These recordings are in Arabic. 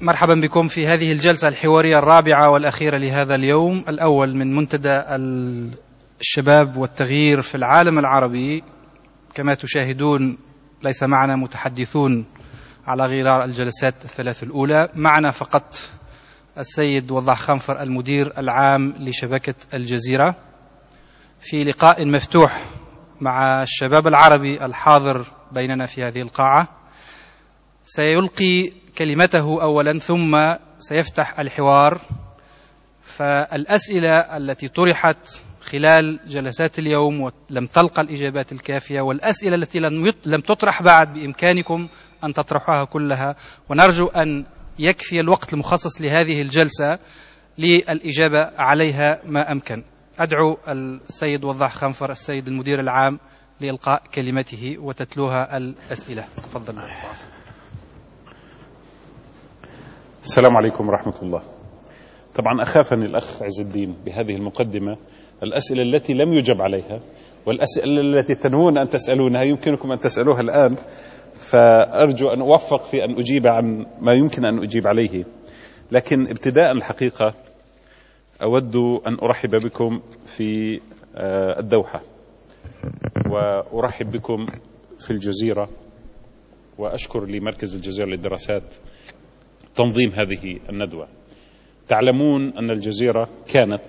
مرحبا بكم في هذه الجلسة الحوارية الرابعة والأخيرة لهذا اليوم الأول من منتدى الشباب والتغيير في العالم العربي. كما تشاهدون ليس معنا متحدثون على غرار الجلسات الثلاث الأولى. معنا فقط السيد وضح خنفر المدير العام لشبكة الجزيرة. في لقاء مفتوح مع الشباب العربي الحاضر بيننا في هذه القاعة سيلقي كلمته أولا ثم سيفتح الحوار. فالأسئلة التي طرحت خلال جلسات اليوم ولم تلقى الإجابات الكافية والأسئلة التي لم تطرح بعد بإمكانكم أن تطرحوها كلها. ونرجو أن يكفي الوقت المخصص لهذه الجلسة للإجابة عليها ما أمكن. أدعو السيد وضح خنفر السيد المدير العام لإلقاء كلمته وتتلوها الأسئلة. تفضل. السلام عليكم ورحمة الله. طبعا أخافني الأخ عز الدين بهذه المقدمة. الأسئلة التي لم يجب عليها والأسئلة التي تنوون أن تسألونها يمكنكم أن تسألوها الآن. فأرجو أن أوفق في أن أجيب عن ما يمكن أن أجيب عليه. لكن ابتداء الحقيقة أود أن أرحب بكم في آه، الدوحة. وأرحب بكم في الجزيرة. وأشكر لمركز الجزيرة للدراسات تنظيم هذه الندوة. تعلمون أن الجزيرة كانت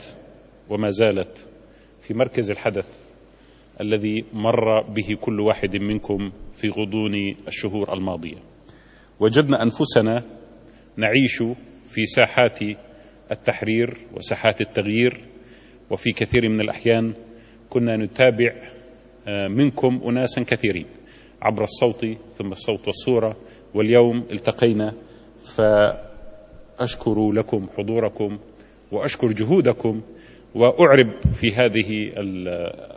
وما زالت في مركز الحدث الذي مر به كل واحد منكم في غضون الشهور الماضية. وجدنا أنفسنا نعيش في ساحات التحرير وساحات التغيير وفي كثير من الأحيان كنا نتابع آه، منكم أناسا كثيرين عبر الصوت ثم الصوت والصورة. واليوم التقينا فأشكر لكم حضوركم وأشكر جهودكم وأعرب في هذه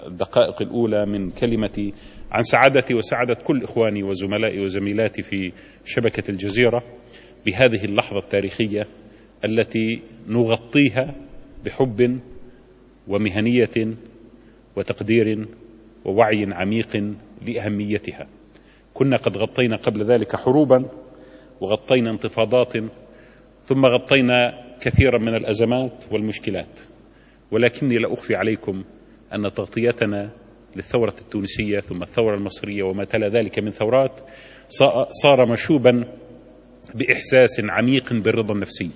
الدقائق الأولى من كلمتي عن سعادتي وسعادة كل إخواني وزملائي وزميلاتي في شبكة الجزيرة بهذه اللحظة التاريخية التي نغطيها بحب ومهنية وتقدير ووعي عميق لأهميتها. كنا قد غطينا قبل ذلك حروبا وغطينا انتفاضات ثم غطينا كثيرا من الأزمات والمشكلات. ولكني لا أخفي عليكم أن تغطيتنا للثورة التونسية ثم الثورة المصرية وما تلا ذلك من ثورات صار مشوبا بإحساس عميق بالرضا النفسي.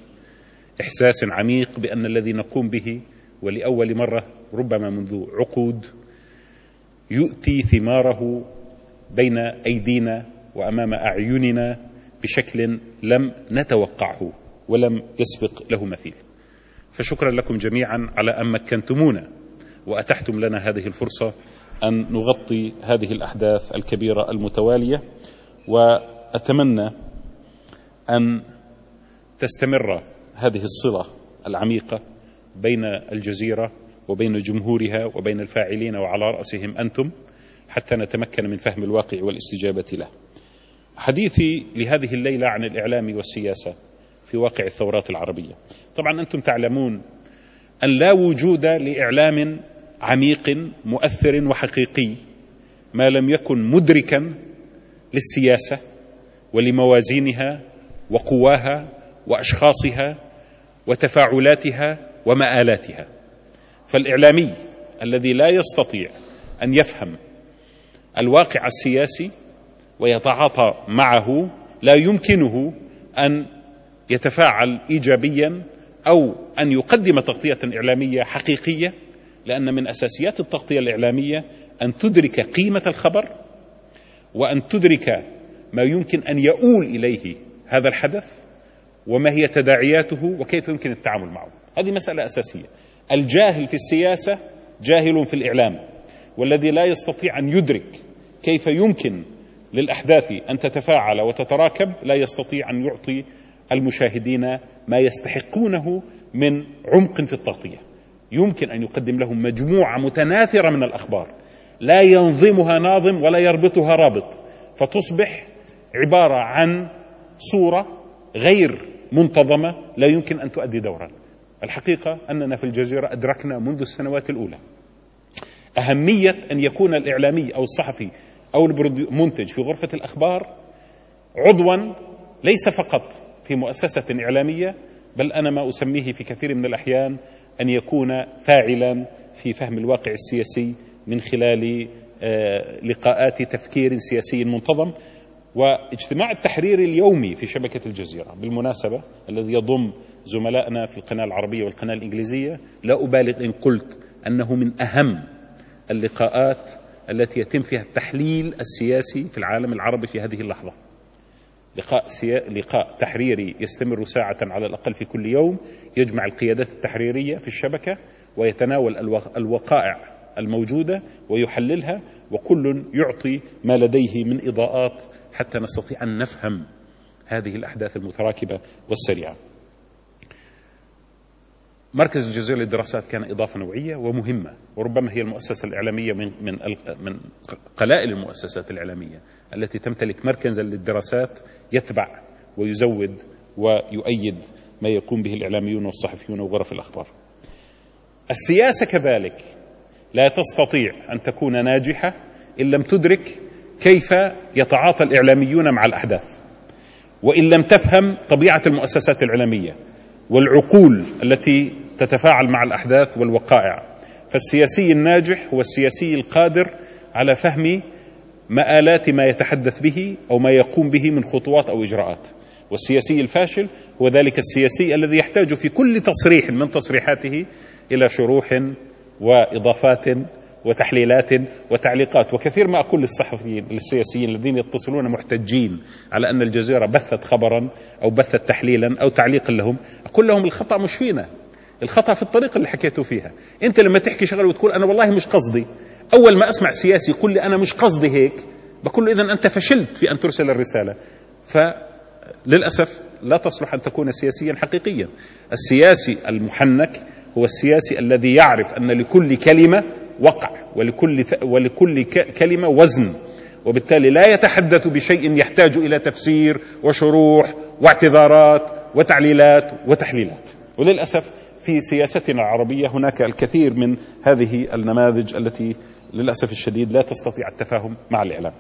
إحساس عميق بأن الذي نقوم به ولأول مرة ربما منذ عقود يؤتي ثماره بين أيدينا وأمام أعيننا بشكل لم نتوقعه ولم يسبق له مثيل فشكرا لكم جميعا على أن مكنتمونا وأتحتم لنا هذه الفرصة أن نغطي هذه الأحداث الكبيرة المتوالية وأتمنى أن تستمر هذه الصلة العميقة بين الجزيرة وبين جمهورها وبين الفاعلين وعلى رأسهم أنتم حتى نتمكن من فهم الواقع والاستجابة له. حديثي لهذه الليلة عن الإعلام والسياسة في واقع الثورات العربية. طبعا أنتم تعلمون أن لا وجود لإعلام عميق مؤثر وحقيقي ما لم يكن مدركا للسياسة ولموازينها وقواها وأشخاصها وتفاعلاتها ومآلاتها. فالإعلامي الذي لا يستطيع أن يفهم الواقع السياسي ويتعاطى معه لا يمكنه أن يتفاعل ايجابيا أو أن يقدم تغطية إعلامية حقيقية لأن من أساسيات التغطية الإعلامية أن تدرك قيمة الخبر وأن تدرك ما يمكن أن يؤول إليه هذا الحدث وما هي تداعياته وكيف يمكن التعامل معه. هذه مسألة أساسية. الجاهل في السياسة جاهل في الإعلام والذي لا يستطيع أن يدرك كيف يمكن للأحداث. أن تتفاعل وتتراكب لا يستطيع أن يعطي المشاهدين ما يستحقونه من عمق في التغطية. يمكن أن يقدم لهم مجموعة متناثرة من الأخبار. لا ينظمها ناظم ولا يربطها رابط. فتصبح عبارة عن صورة غير منتظمة لا يمكن أن تؤدي دورا. الحقيقة أننا في الجزيرة أدركنا منذ السنوات الأولى أهمية أن يكون الإعلامي أو الصحفي أو المنتج في غرفة الأخبار عضوا ليس فقط في مؤسسة إعلامية بل أنا ما أسميه في كثير من الأحيان أن يكون فاعلا في فهم الواقع السياسي من خلال آه، لقاءات تفكير سياسي منتظم. واجتماع التحرير اليومي في شبكة الجزيرة بالمناسبة الذي يضم زملائنا في القناة العربية والقناة الإنجليزية لا أبالغ إن قلت أنه من أهم اللقاءات التي يتم فيها التحليل السياسي في العالم العربي في هذه اللحظة. لقاء, سيا... لقاء تحريري يستمر ساعة على الأقل في كل يوم يجمع القيادات التحريرية في الشبكة ويتناول الوقائع الموجودة ويحللها وكل يعطي ما لديه من إضاءات حتى نستطيع أن نفهم هذه الأحداث المتراكبة والسريعة. مركز الجزيرة للدراسات كان إضافة نوعية ومهمة وربما هي المؤسسة الإعلامية من من من قلائل المؤسسات الإعلامية التي تمتلك مركزا للدراسات يتبع ويزود ويؤيد ما يقوم به الإعلاميون والصحفيون وغرف الأخبار. السياسة كذلك لا تستطيع أن تكون ناجحة إن لم تدرك كيف يتعاطى الإعلاميون مع الأحداث وإن لم تفهم طبيعة المؤسسات الإعلامية والعقول التي تتفاعل مع الأحداث والوقائع. فالسياسي الناجح هو السياسي القادر على فهم مآلات ما يتحدث به أو ما يقوم به من خطوات أو إجراءات. والسياسي الفاشل هو ذلك السياسي الذي يحتاج في كل تصريح من تصريحاته إلى شروح وإضافات وتحليلات وتعليقات. وكثير ما أقول للصحفيين للسياسيين الذين يتصلون محتجين على أن الجزيرة بثت خبرا أو بثت تحليلا أو تعليقا لهم أقول لهم الخطأ مش فينا الخطأ في الطريقة اللي حكيتوا فيها. أنت لما تحكي شغلة وتقول أنا والله مش قصدي. أول ما أسمع سياسي يقول لي أنا مش قصدي هيك بقول له إذا أنت فشلت في أن ترسل الرسالة. فللأسف لا تصلح أن تكون سياسيا حقيقيا. السياسي المحنك هو السياسي الذي يعرف أن لكل كلمة وقع ولكل, ولكل كلمة وزن. وبالتالي لا يتحدث بشيء يحتاج إلى تفسير وشروح واعتذارات وتعليلات وتحليلات. وللأسف في سياستنا العربية هناك الكثير من هذه النماذج التي للأسف الشديد لا تستطيع التفاهم مع الإعلام.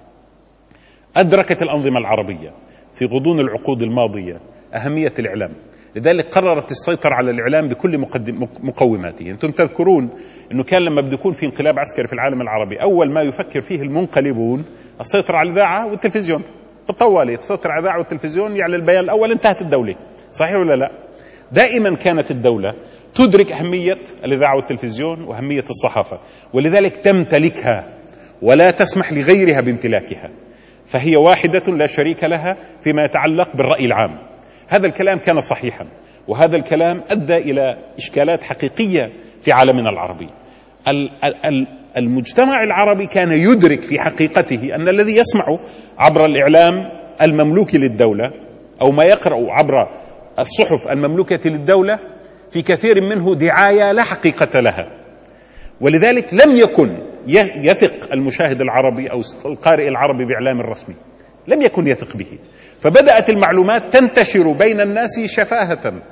أدركت الأنظمة العربية في غضون العقود الماضية أهمية الإعلام. لذلك قررت السيطرة على الإعلام بكل مقوماته. أنتم تذكرون أنه كان لما بده يكون في انقلاب عسكري في العالم العربي أول ما يفكر فيه المنقلبون السيطرة على الإذاعة والتلفزيون. بالطوالي السيطرة على الإذاعة والتلفزيون يعني البيان الأول انتهت الدولة. صحيح ولا لا؟ دائما كانت الدولة تدرك أهمية الإذاعة والتلفزيون وأهمية الصحافة ولذلك تمتلكها ولا تسمح لغيرها بامتلاكها فهي واحدة لا شريك لها فيما يتعلق بالرأي العام. هذا الكلام كان صحيحا وهذا الكلام أدى إلى إشكالات حقيقية في عالمنا العربي. المجتمع العربي كان يدرك في حقيقته أن الذي يسمع عبر الإعلام المملوك للدولة أو ما يقرأ عبر الصحف المملوكة للدولة في كثير منه دعاية لا حقيقة لها. ولذلك لم يكن يثق المشاهد العربي أو القارئ العربي بإعلام الرسمي لم يكن يثق به. فبدأت المعلومات تنتشر بين الناس شفاهة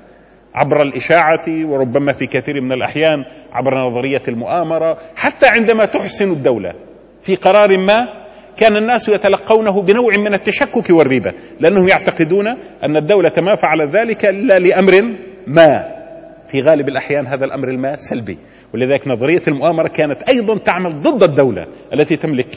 عبر الإشاعة وربما في كثير من الأحيان عبر نظرية المؤامرة حتى عندما تحسن الدولة في قرار ما كان الناس يتلقونه بنوع من التشكك والريبة لأنهم يعتقدون أن الدولة ما فعلت ذلك إلا لأمر ما. في غالب الأحيان هذا الأمر الماء سلبي. ولذلك نظرية المؤامرة كانت أيضا تعمل ضد الدولة التي تملك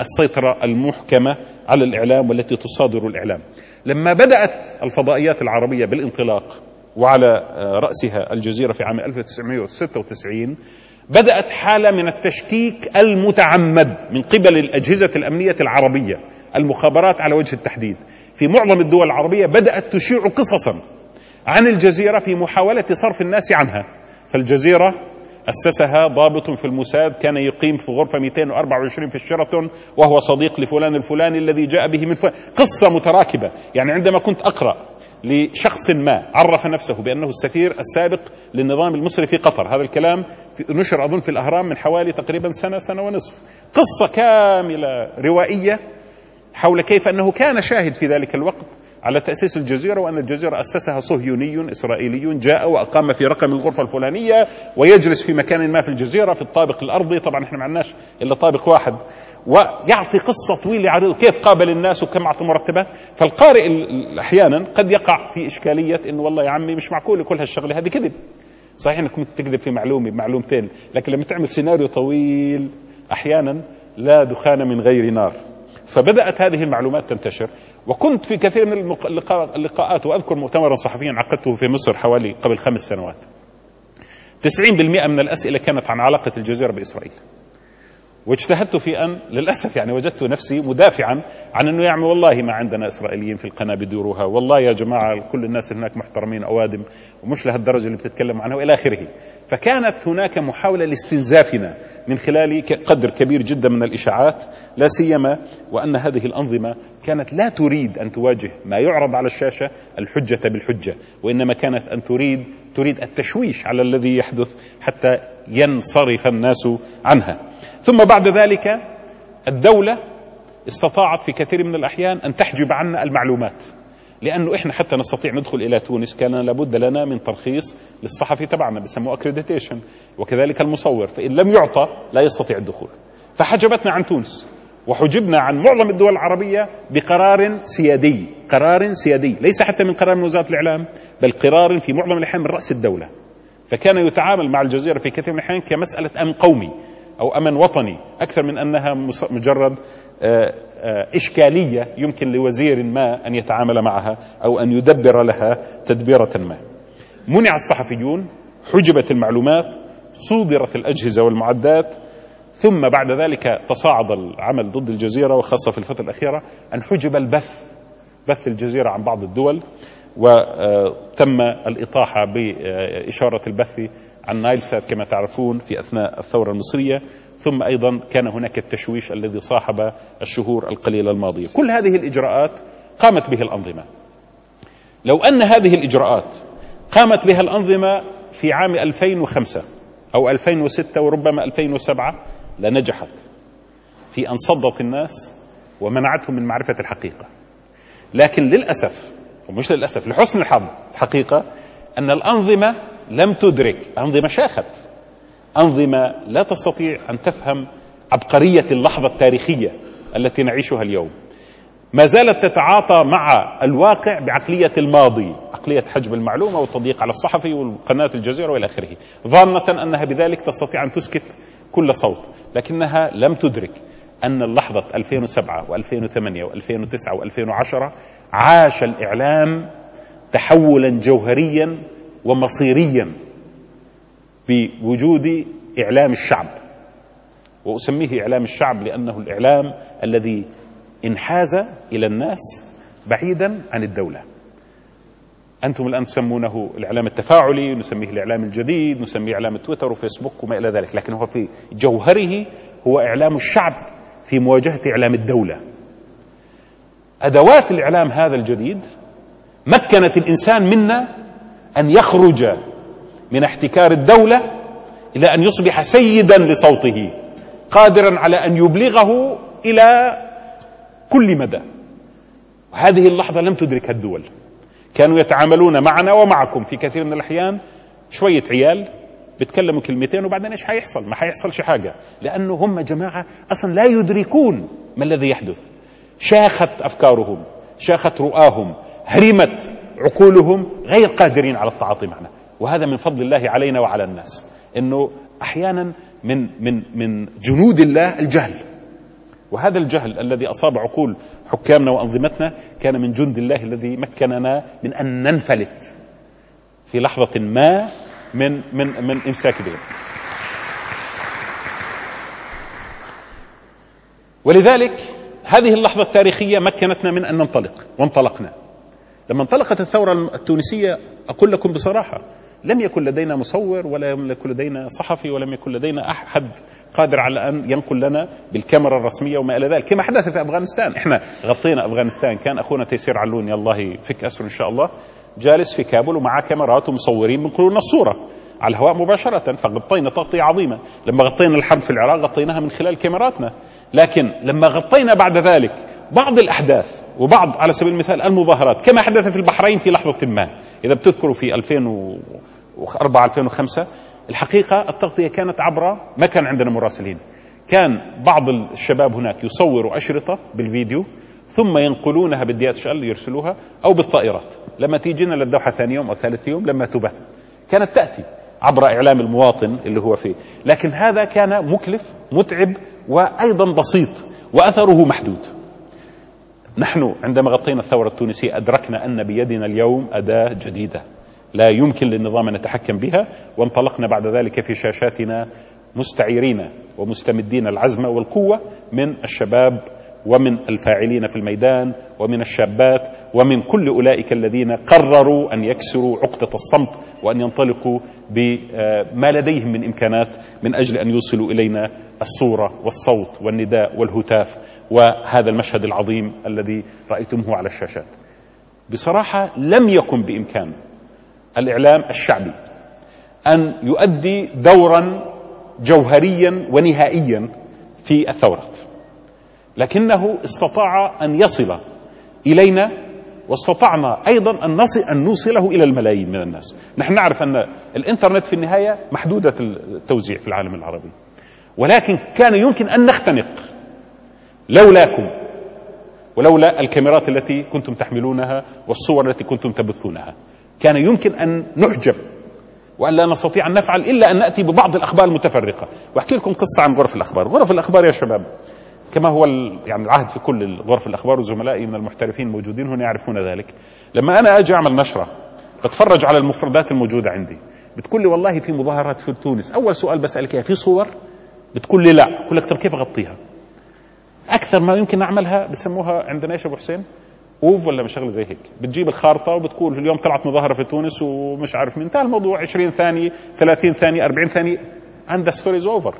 السيطرة المحكمة على الإعلام والتي تصادر الإعلام. لما بدأت الفضائيات العربية بالانطلاق وعلى رأسها الجزيرة في عام 1996 بدأت حالة من التشكيك المتعمد من قبل الأجهزة الأمنية العربية المخابرات على وجه التحديد. في معظم الدول العربية بدأت تشيع قصصا عن الجزيرة في محاولة صرف الناس عنها. فالجزيرة أسسها ضابط في الموساد كان يقيم في غرفة 224 في الشيراتون وهو صديق لفلان الفلاني الذي جاء به من فلان. قصة متراكبة. يعني عندما كنت أقرأ لشخص ما عرف نفسه بأنه السفير السابق للنظام المصري في قطر. هذا الكلام نشر أظن في الأهرام من حوالي تقريبا سنة سنة ونصف. قصة كاملة روائية حول كيف أنه كان شاهد في ذلك الوقت على تأسيس الجزيرة وأن الجزيرة أسسها صهيوني إسرائيلي جاء وأقام في رقم الغرفة الفلانية ويجلس في مكان ما في الجزيرة في الطابق الأرضي. طبعا إحنا ما عندناش إلا طابق واحد. ويعطي قصة طويلة عريضة كيف قابل الناس وكم أعطى مرتبات. فالقارئ أحيانا قد يقع في إشكالية إنه والله يا عمي مش معقول كل هالشغلة هذه كذب. صحيح إنك ممكن تكذب في معلومة بمعلومتين لكن لما تعمل سيناريو طويل أحيانا لا دخان من غير نار. فبدأت هذه المعلومات تنتشر. وكنت في كثير من اللقاءات وأذكر مؤتمرا صحفيا عقدته في مصر حوالي قبل خمس سنوات. 90% من الأسئلة كانت عن علاقة الجزيرة بإسرائيل. واجتهدت في أن للأسف يعني وجدت نفسي مدافعا عن إنه يعني والله ما عندنا إسرائيليين في القناة بدوروها، والله يا جماعة كل الناس هناك محترمين أوادم ومش لهالدرجة اللي بتتكلم عنها وإلى آخره. فكانت هناك محاولة لاستنزافنا من خلال قدر كبير جدا من الإشاعات لا سيما وأن هذه الأنظمة كانت لا تريد أن تواجه ما يعرض على الشاشة الحجة بالحجة، وإنما كانت أن تريد تريد التشويش على الذي يحدث حتى ينصرف الناس عنها. ثم بعد ذلك الدولة استطاعت في كثير من الأحيان أن تحجب عنا المعلومات لأنه إحنا حتى نستطيع ندخل إلى تونس كان لابد لنا من ترخيص للصحفي تبعنا بسموه accreditation وكذلك المصور فإن لم يعطى لا يستطيع الدخول. فحجبتنا عن تونس وحجبنا عن معظم الدول العربية بقرار سيادي قرار سيادي ليس حتى من قرار من وزارة الإعلام بل قرار في معظم الأحيان من رأس الدولة. فكان يتعامل مع الجزيرة في كثير من الأحيان كمسألة أمن قومي أو أمن وطني أكثر من أنها مجرد آه، إشكالية يمكن لوزير ما أن يتعامل معها أو أن يدبر لها تدبيرة ما. منع الصحفيون حجبت المعلومات صودرت الأجهزة والمعدات ثم بعد ذلك تصاعد العمل ضد الجزيرة وخاصة في الفترة الأخيرة أن حجب البث بث الجزيرة عن بعض الدول وتم الإطاحة بإشارة البث عن نايل سات كما تعرفون في أثناء الثورة المصرية. ثم أيضا كان هناك التشويش الذي صاحب الشهور القليلة الماضية. كل هذه الإجراءات قامت به الأنظمة. لو أن هذه الإجراءات قامت بها الأنظمة في عام 2005 أو 2006 وربما 2007 لنجحت في أن صدت الناس ومنعتهم من معرفة الحقيقة. لكن للأسف ومش للأسف لحسن الحظ الحقيقة أن الأنظمة لم تدرك أنظمة شاخت. أنظمة لا تستطيع أن تفهم عبقرية اللحظة التاريخية التي نعيشها اليوم. ما زالت تتعاطى مع الواقع بعقلية الماضي عقلية حجب المعلومة والتضييق على الصحفي وقناة الجزيرة وإلى آخره. ظانة أنها بذلك تستطيع أن تسكت كل صوت لكنها لم تدرك أن اللحظة 2007 و2008 و2009 و2010 عاش الإعلام تحولا جوهريا ومصيريا بوجود إعلام الشعب وأسميه إعلام الشعب لأنه الإعلام الذي انحاز إلى الناس بعيدا عن الدولة. أنتم الآن تسمونه الإعلام التفاعلي نسميه الإعلام الجديد نسميه إعلام تويتر وفيسبوك وما إلى ذلك لكن هو في جوهره هو إعلام الشعب في مواجهة إعلام الدولة. أدوات الإعلام هذا الجديد مكنت الإنسان منا أن يخرج من احتكار الدولة إلى أن يصبح سيدا لصوته قادرا على أن يبلغه إلى كل مدى. هذه اللحظة لم تدركها الدول. كانوا يتعاملون معنا ومعكم في كثير من الأحيان. شوية عيال بيتكلموا كلمتين وبعدين إيش حيحصل؟ ما حيحصلش حاجة، لأنه هم جماعة أصلا لا يدركون ما الذي يحدث. شاخت أفكارهم، شاخت رؤاهم، هرمت عقولهم غير قادرين على التعاطي معنا. وهذا من فضل الله علينا وعلى الناس إنه أحيانا من من من جنود الله الجهل. وهذا الجهل الذي أصاب عقول حكامنا وأنظمتنا كان من جند الله الذي مكننا من أن ننفلت في لحظة ما من من من إمساك بهم. ولذلك هذه اللحظة التاريخية مكنتنا من أن ننطلق وانطلقنا. لما انطلقت الثورة التونسية أقول لكم بصراحة لم يكن لدينا مصور ولم يكن لدينا صحفي ولم يكن لدينا أحد قادر على أن ينقل لنا بالكاميرا الرسمية وما إلى ذلك. كما حدث في أفغانستان. إحنا غطينا أفغانستان. كان أخونا تيسير علون الله يفك أسره إن شاء الله جالس في كابل ومعاه كاميرات ومصورين بنقلوا لنا الصورة على الهواء مباشرة. فغطينا تغطية عظيمة. لما غطينا الحرب في العراق غطيناها من خلال كاميراتنا. لكن لما غطينا بعد ذلك بعض الأحداث وبعض على سبيل المثال المظاهرات كما حدث في البحرين في لحظة ما. إذا بتذكروا في 2004 2005 الحقيقة التغطية كانت عبر ما كان عندنا مراسلين. كان بعض الشباب هناك يصوروا أشرطة بالفيديو ثم ينقلونها بالدي اتش ال يرسلوها أو بالطائرات. لما تيجينا للدوحة ثاني يوم أو ثالث يوم لما تبث. كانت تأتي عبر إعلام المواطن اللي هو فيه. لكن هذا كان مكلف متعب وأيضا بسيط وأثره محدود. نحن عندما غطينا الثورة التونسية أدركنا أن بيدنا اليوم أداة جديدة. لا يمكن للنظام أن يتحكم بها وانطلقنا بعد ذلك في شاشاتنا مستعيرين ومستمدين العزم والقوة من الشباب ومن الفاعلين في الميدان ومن الشابات ومن كل أولئك الذين قرروا أن يكسروا عقدة الصمت وأن ينطلقوا بما لديهم من إمكانات من أجل أن يوصلوا إلينا الصورة والصوت والنداء والهتاف وهذا المشهد العظيم الذي رأيتموه على الشاشات. بصراحة لم يكن بإمكان الإعلام الشعبي أن يؤدي دورا جوهريا ونهائيا في الثورات. لكنه استطاع أن يصل إلينا واستطعنا أيضا أن نصل أن نوصله إلى الملايين من الناس، نحن نعرف أن الإنترنت في النهاية محدودة التوزيع في العالم العربي. ولكن كان يمكن أن نختنق لولاكم ولولا الكاميرات التي كنتم تحملونها والصور التي كنتم تبثونها. كان يمكن أن نحجب وأن لا نستطيع أن نفعل إلا أن نأتي ببعض الأخبار المتفرقة، وأحكي لكم قصة عن غرف الأخبار، غرف الأخبار يا شباب كما هو يعني العهد في كل غرف الأخبار وزملائي من المحترفين الموجودين هنا يعرفون ذلك. لما أنا أجي أعمل نشرة بتفرج على المفردات الموجودة عندي. بتقول لي والله في مظاهرات في تونس. أول سؤال بسألك اياه في صور؟ بتقول لي لا. بقول لك طب كيف أغطيها؟ أكثر ما يمكن أعملها بسموها عندنا إيش أبو حسين؟ OOV ولا مش شغلة زي هيك؟ بتجيب الخارطة وبتقول اليوم طلعت مظاهرة في تونس ومش عارف مين. انتهى الموضوع. 20 ثانية 30 ثانية 40 ثانية عند story is over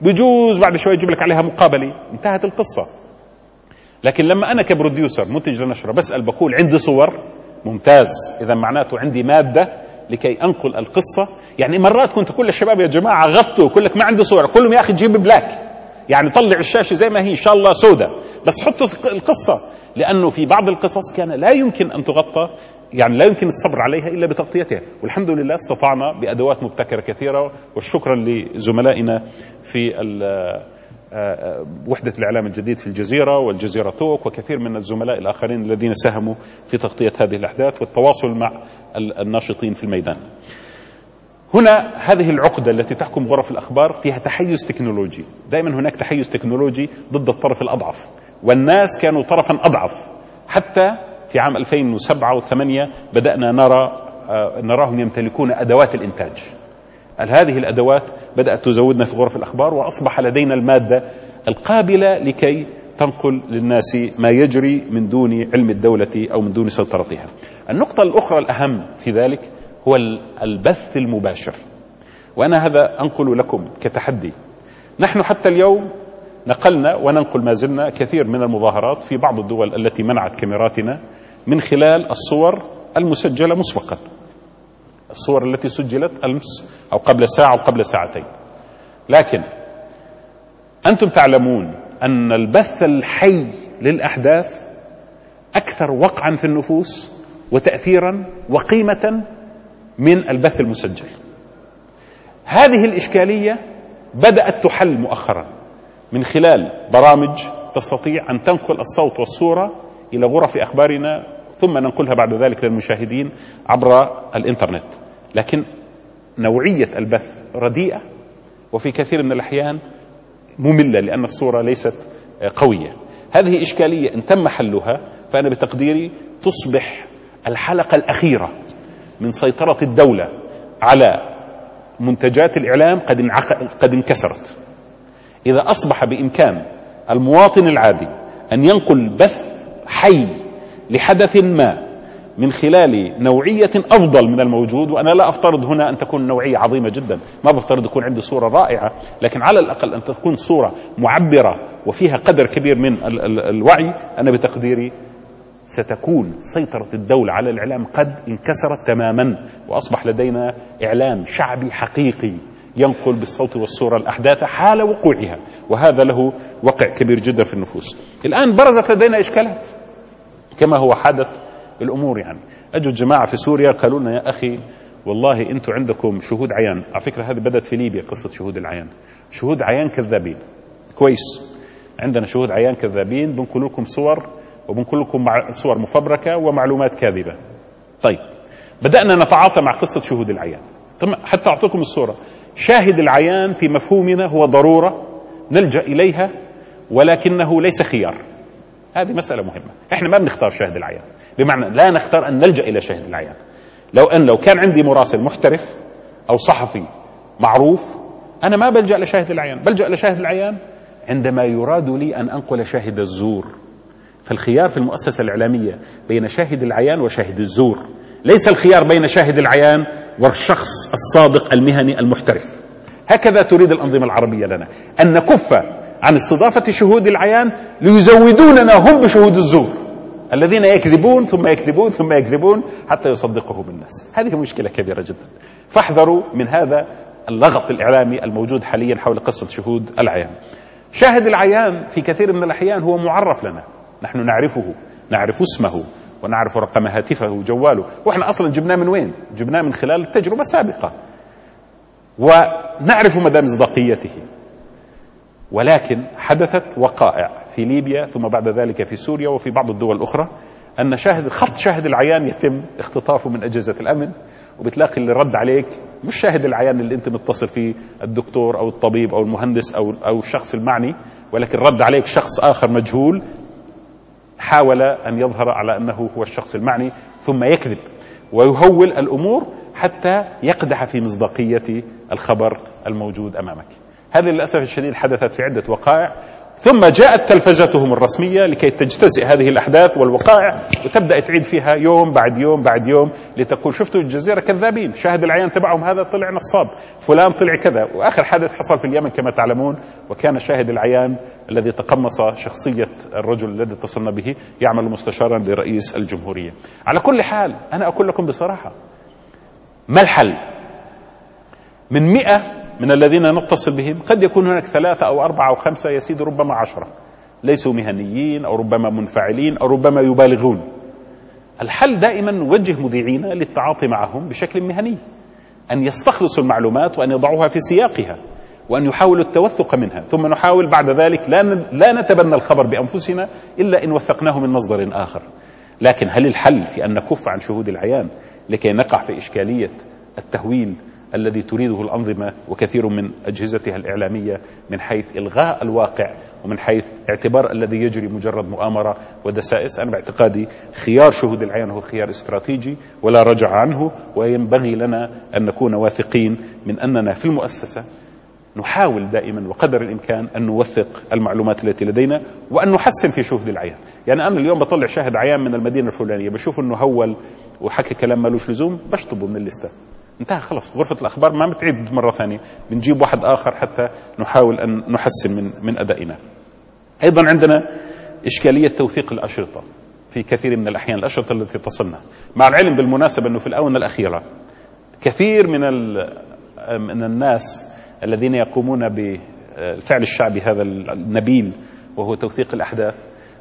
بجوز بعد شوي يجيب لك عليها مقابلة. انتهت القصة. لكن لما أنا كبروديوسر منتج لنشره بسأل بقول عندي صور. ممتاز. إذا معناته عندي مادة لكي أنقل القصة. يعني مرات كنت أقول للشباب يا جماعة غطوا. كل لك ما عندي صور. كلهم يا أخي جيب بلاك. يعني طلع الشاشة زي ما هي إن شاء الله سوداء بس حطوا القصة. لأنه في بعض القصص كان لا يمكن أن تغطى يعني لا يمكن الصبر عليها إلا بتغطيتها. والحمد لله استطعنا بأدوات مبتكرة كثيرة والشكرا لزملائنا في آه، وحدة الإعلام الجديد في الجزيرة والجزيرة توك وكثير من الزملاء الآخرين الذين ساهموا في تغطية هذه الأحداث والتواصل مع الناشطين في الميدان. هنا هذه العقدة التي تحكم غرف الأخبار فيها تحيز تكنولوجي. دائما هناك تحيز تكنولوجي ضد الطرف الأضعف. والناس كانوا طرفا أضعف. حتى في عام 2007 و8 بدأنا نرى آه، نراهم يمتلكون أدوات الإنتاج. هذه الأدوات بدأت تزودنا في غرف الأخبار؟ وأصبح لدينا المادة القابلة لكي تنقل للناس ما يجري من دون علم الدولة أو من دون سيطرتها النقطة الأخرى الأهم في ذلك هو البث المباشر. وأنا هذا أنقل لكم كتحدي. نحن حتى اليوم نقلنا وننقل ما زلنا كثير من المظاهرات في بعض الدول التي منعت كاميراتنا من خلال الصور المسجلة مسبقا. الصور التي سجلت أمس أو قبل ساعة أو قبل ساعتين. لكن أنتم تعلمون أن البث الحي للأحداث أكثر وقعا في النفوس وتاثيرا وقيمة من البث المسجل. هذه الإشكالية بدأت تحل مؤخرا من خلال برامج تستطيع أن تنقل الصوت والصورة إلى غرف أخبارنا ثم ننقلها بعد ذلك للمشاهدين عبر الإنترنت. لكن نوعية البث رديئة وفي كثير من الأحيان مملة لأن الصورة ليست قوية. هذه إشكالية إن تم حلها فأنا بتقديري تصبح الحلقة الأخيرة من سيطرة الدولة على منتجات الإعلام قد قد انكسرت. إذا أصبح بإمكان المواطن العادي أن ينقل بث حي لحدث ما من خلال نوعية أفضل من الموجود وأنا لا أفترض هنا أن تكون نوعية عظيمة جدا ما بفترض يكون عندي صورة رائعة لكن على الأقل أن تكون صورة معبرة وفيها قدر كبير من الوعي أنا بتقديري ستكون سيطرة الدولة على الإعلام قد انكسرت تماما وأصبح لدينا إعلام شعبي حقيقي ينقل بالصوت والصورة الأحداث حال وقوعها وهذا له وقع كبير جدا في النفوس. الآن برزت لدينا إشكالات كما هو حدث الأمور يعني. أجوا الجماعة في سوريا قالوا لنا يا أخي والله أنتم عندكم شهود عيان. على فكرة هذه بدأت في ليبيا قصة شهود العيان. شهود عيان كذابين. كويس. عندنا شهود عيان كذابين بنقول لكم صور وبنقول لكم صور مفبركة ومعلومات كاذبة. طيب بدأنا نتعاطى مع قصة شهود العيان. حتى أعطيكم الصورة. شاهد العيان في مفهومنا هو ضرورة نلجأ إليها ولكنه ليس خيار. هذه مسألة مهمة. إحنا ما بنختار شاهد العيان. بمعنى لا نختار أن نلجأ إلى شاهد العيان. لو أن لو كان عندي مراسل محترف أو صحفي معروف أنا ما بلجأ لشاهد العيان. بلجأ لشاهد العيان عندما يراد لي أن أنقل شاهد الزور. فالخيار في المؤسسة الإعلامية بين شاهد العيان وشاهد الزور. ليس الخيار بين شاهد العيان والشخص الصادق المهني المحترف. هكذا تريد الأنظمة العربية لنا. أن نكف عن استضافة شهود العيان ليزودوننا هم بشهود الزور. الذين يكذبون ثم يكذبون ثم يكذبون حتى يصدقهم الناس هذه مشكلة كبيرة جدا. فاحذروا من هذا اللغط الإعلامي الموجود حاليا حول قصة شهود العيان. شاهد العيان في كثير من الأحيان هو معرف لنا. نحن نعرفه نعرف اسمه ونعرف رقم هاتفه وجواله وإحنا أصلا جبناه من وين؟ جبناه من خلال تجربة سابقة. ونعرف مدى مصداقيته. ولكن حدثت وقائع في ليبيا ثم بعد ذلك في سوريا وفي بعض الدول الأخرى أن شاهد خط شاهد العيان يتم اختطافه من أجهزة الأمن. وبتلاقي اللي رد عليك مش شاهد العيان اللي أنت متصل فيه الدكتور أو الطبيب أو المهندس أو أو الشخص المعني ولكن رد عليك شخص آخر مجهول حاول أن يظهر على أنه هو الشخص المعني ثم يكذب ويهول الأمور حتى يقدح في مصداقية الخبر الموجود أمامك. هذه للأسف الشديد حدثت في عدة وقائع ثم جاءت تلفزتهم الرسمية لكي تجتزئ هذه الأحداث والوقائع وتبدأ تعيد فيها يوم بعد يوم بعد يوم لتقول شفتوا الجزيرة كذابين شاهد العيان تبعهم هذا طلع نصاب فلان طلع كذا وآخر حدث حصل في اليمن كما تعلمون وكان شاهد العيان الذي تقمص شخصية الرجل الذي اتصلنا به يعمل مستشارا لرئيس الجمهورية. على كل حال أنا أقول لكم بصراحة ما الحل؟ من مئة من الذين نتصل بهم قد يكون هناك ثلاثة أو أربعة أو خمسة يسيد ربما عشرة. ليسوا مهنيين أو ربما منفعلين أو ربما يبالغون. الحل دائما نوجه مذيعينا للتعاطي معهم بشكل مهني. أن يستخلصوا المعلومات وأن يضعوها في سياقها وأن يحاولوا التوثق منها. ثم نحاول بعد ذلك لا لا نتبنى الخبر بأنفسنا إلا إن وثقناه من مصدر آخر. لكن هل الحل في أن نكف عن شهود العيان لكي نقع في إشكالية التهويل الذي تريده الأنظمة وكثير من أجهزتها الإعلامية من حيث إلغاء الواقع ومن حيث اعتبار الذي يجري مجرد مؤامرة ودسائس. أنا باعتقادي خيار شهود العين هو خيار استراتيجي ولا رجع عنه وينبغي لنا أن نكون واثقين من أننا في المؤسسة نحاول دائما وقدر الإمكان أن نوثق المعلومات التي لدينا وأن نحسن في شهود العيان، يعني أنا اليوم بطلع شاهد عيان من المدينة الفلانية بشوف إنه هول وحكى كلام مالوش لزوم بشطبه من الليستة، انتهى خلص غرفة الأخبار ما بتعيد مرة ثانية. بنجيب واحد آخر حتى نحاول أن نحسن من, من أدائنا. أيضا عندنا إشكالية توثيق الأشرطة في كثير من الأحيان الأشرطة التي تصلنا مع العلم بالمناسبة أنه في الآونة الأخيرة كثير من, من الناس الذين يقومون بالفعل الشعبي هذا النبيل وهو توثيق الأحداث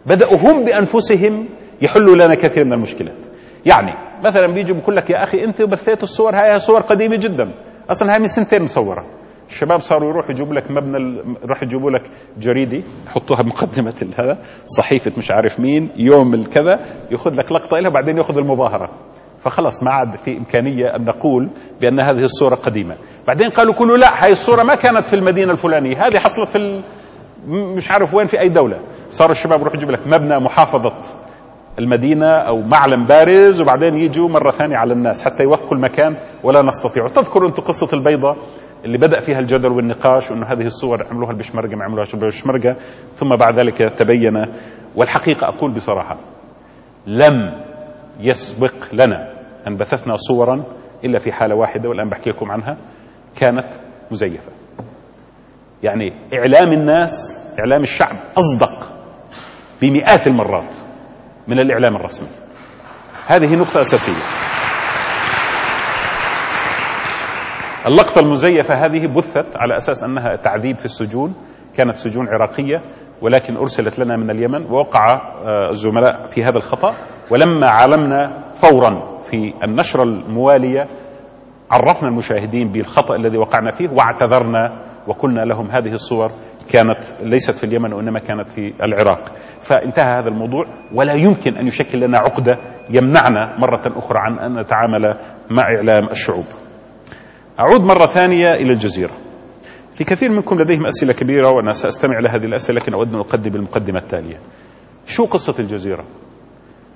بدأوا هم بأنفسهم يحلوا لنا كثير من المشكلات. يعني مثلا بيجي بقول لك يا أخي أنت بثيت الصور هاي صور قديمة جدا. أصلا هاي من سنتين مصورة. الشباب صاروا يروحوا يجيبوا لك مبنى ال... راح يجيبوا لك جريدة يحطوها بمقدمة هذا صحيفة مش عارف مين يوم الكذا يأخذ لك لقطة لها وبعدين يأخذ المظاهرة. فخلص ما عاد في إمكانية أن نقول بأن هذه الصورة قديمة. بعدين قالوا كلوا لا هاي الصورة ما كانت في المدينة الفلانية هذه حصلت في ال... مش عارف وين في أي دولة. صار الشباب يروح يجيب لك مبنى محافظة المدينة أو معلم بارز وبعدين يجوا مرة ثانية على الناس حتى يوثقوا المكان ولا نستطيع. تذكروا أنتم قصة البيضة اللي بدأ فيها الجدل والنقاش وأنه هذه الصور عملوها البشمركة ما عملوهاش البشمركة ثم بعد ذلك تبين والحقيقة أقول بصراحة لم يسبق لنا أن بثثنا صورا إلا في حالة واحدة والآن بحكي لكم عنها كانت مزيفة. يعني إعلام الناس إعلام الشعب أصدق بمئات المرات. من الإعلام الرسمي. هذه نقطة أساسية. اللقطة المزيفة هذه بثت على أساس أنها تعذيب في السجون. كانت سجون عراقية ولكن أرسلت لنا من اليمن ووقع آه، الزملاء في هذا الخطأ. ولما علمنا فورا في النشرة الموالية عرفنا المشاهدين بالخطأ الذي وقعنا فيه واعتذرنا وقلنا لهم هذه الصور. كانت ليست في اليمن وإنما كانت في العراق. فانتهى هذا الموضوع ولا يمكن أن يشكل لنا عقدة يمنعنا مرة أخرى عن أن نتعامل مع إعلام الشعوب. أعود مرة ثانية إلى الجزيرة. في كثير منكم لديهم أسئلة كبيرة وأنا سأستمع لهذه الأسئلة لكن أود أن أقدم المقدمة التالية. شو قصة الجزيرة؟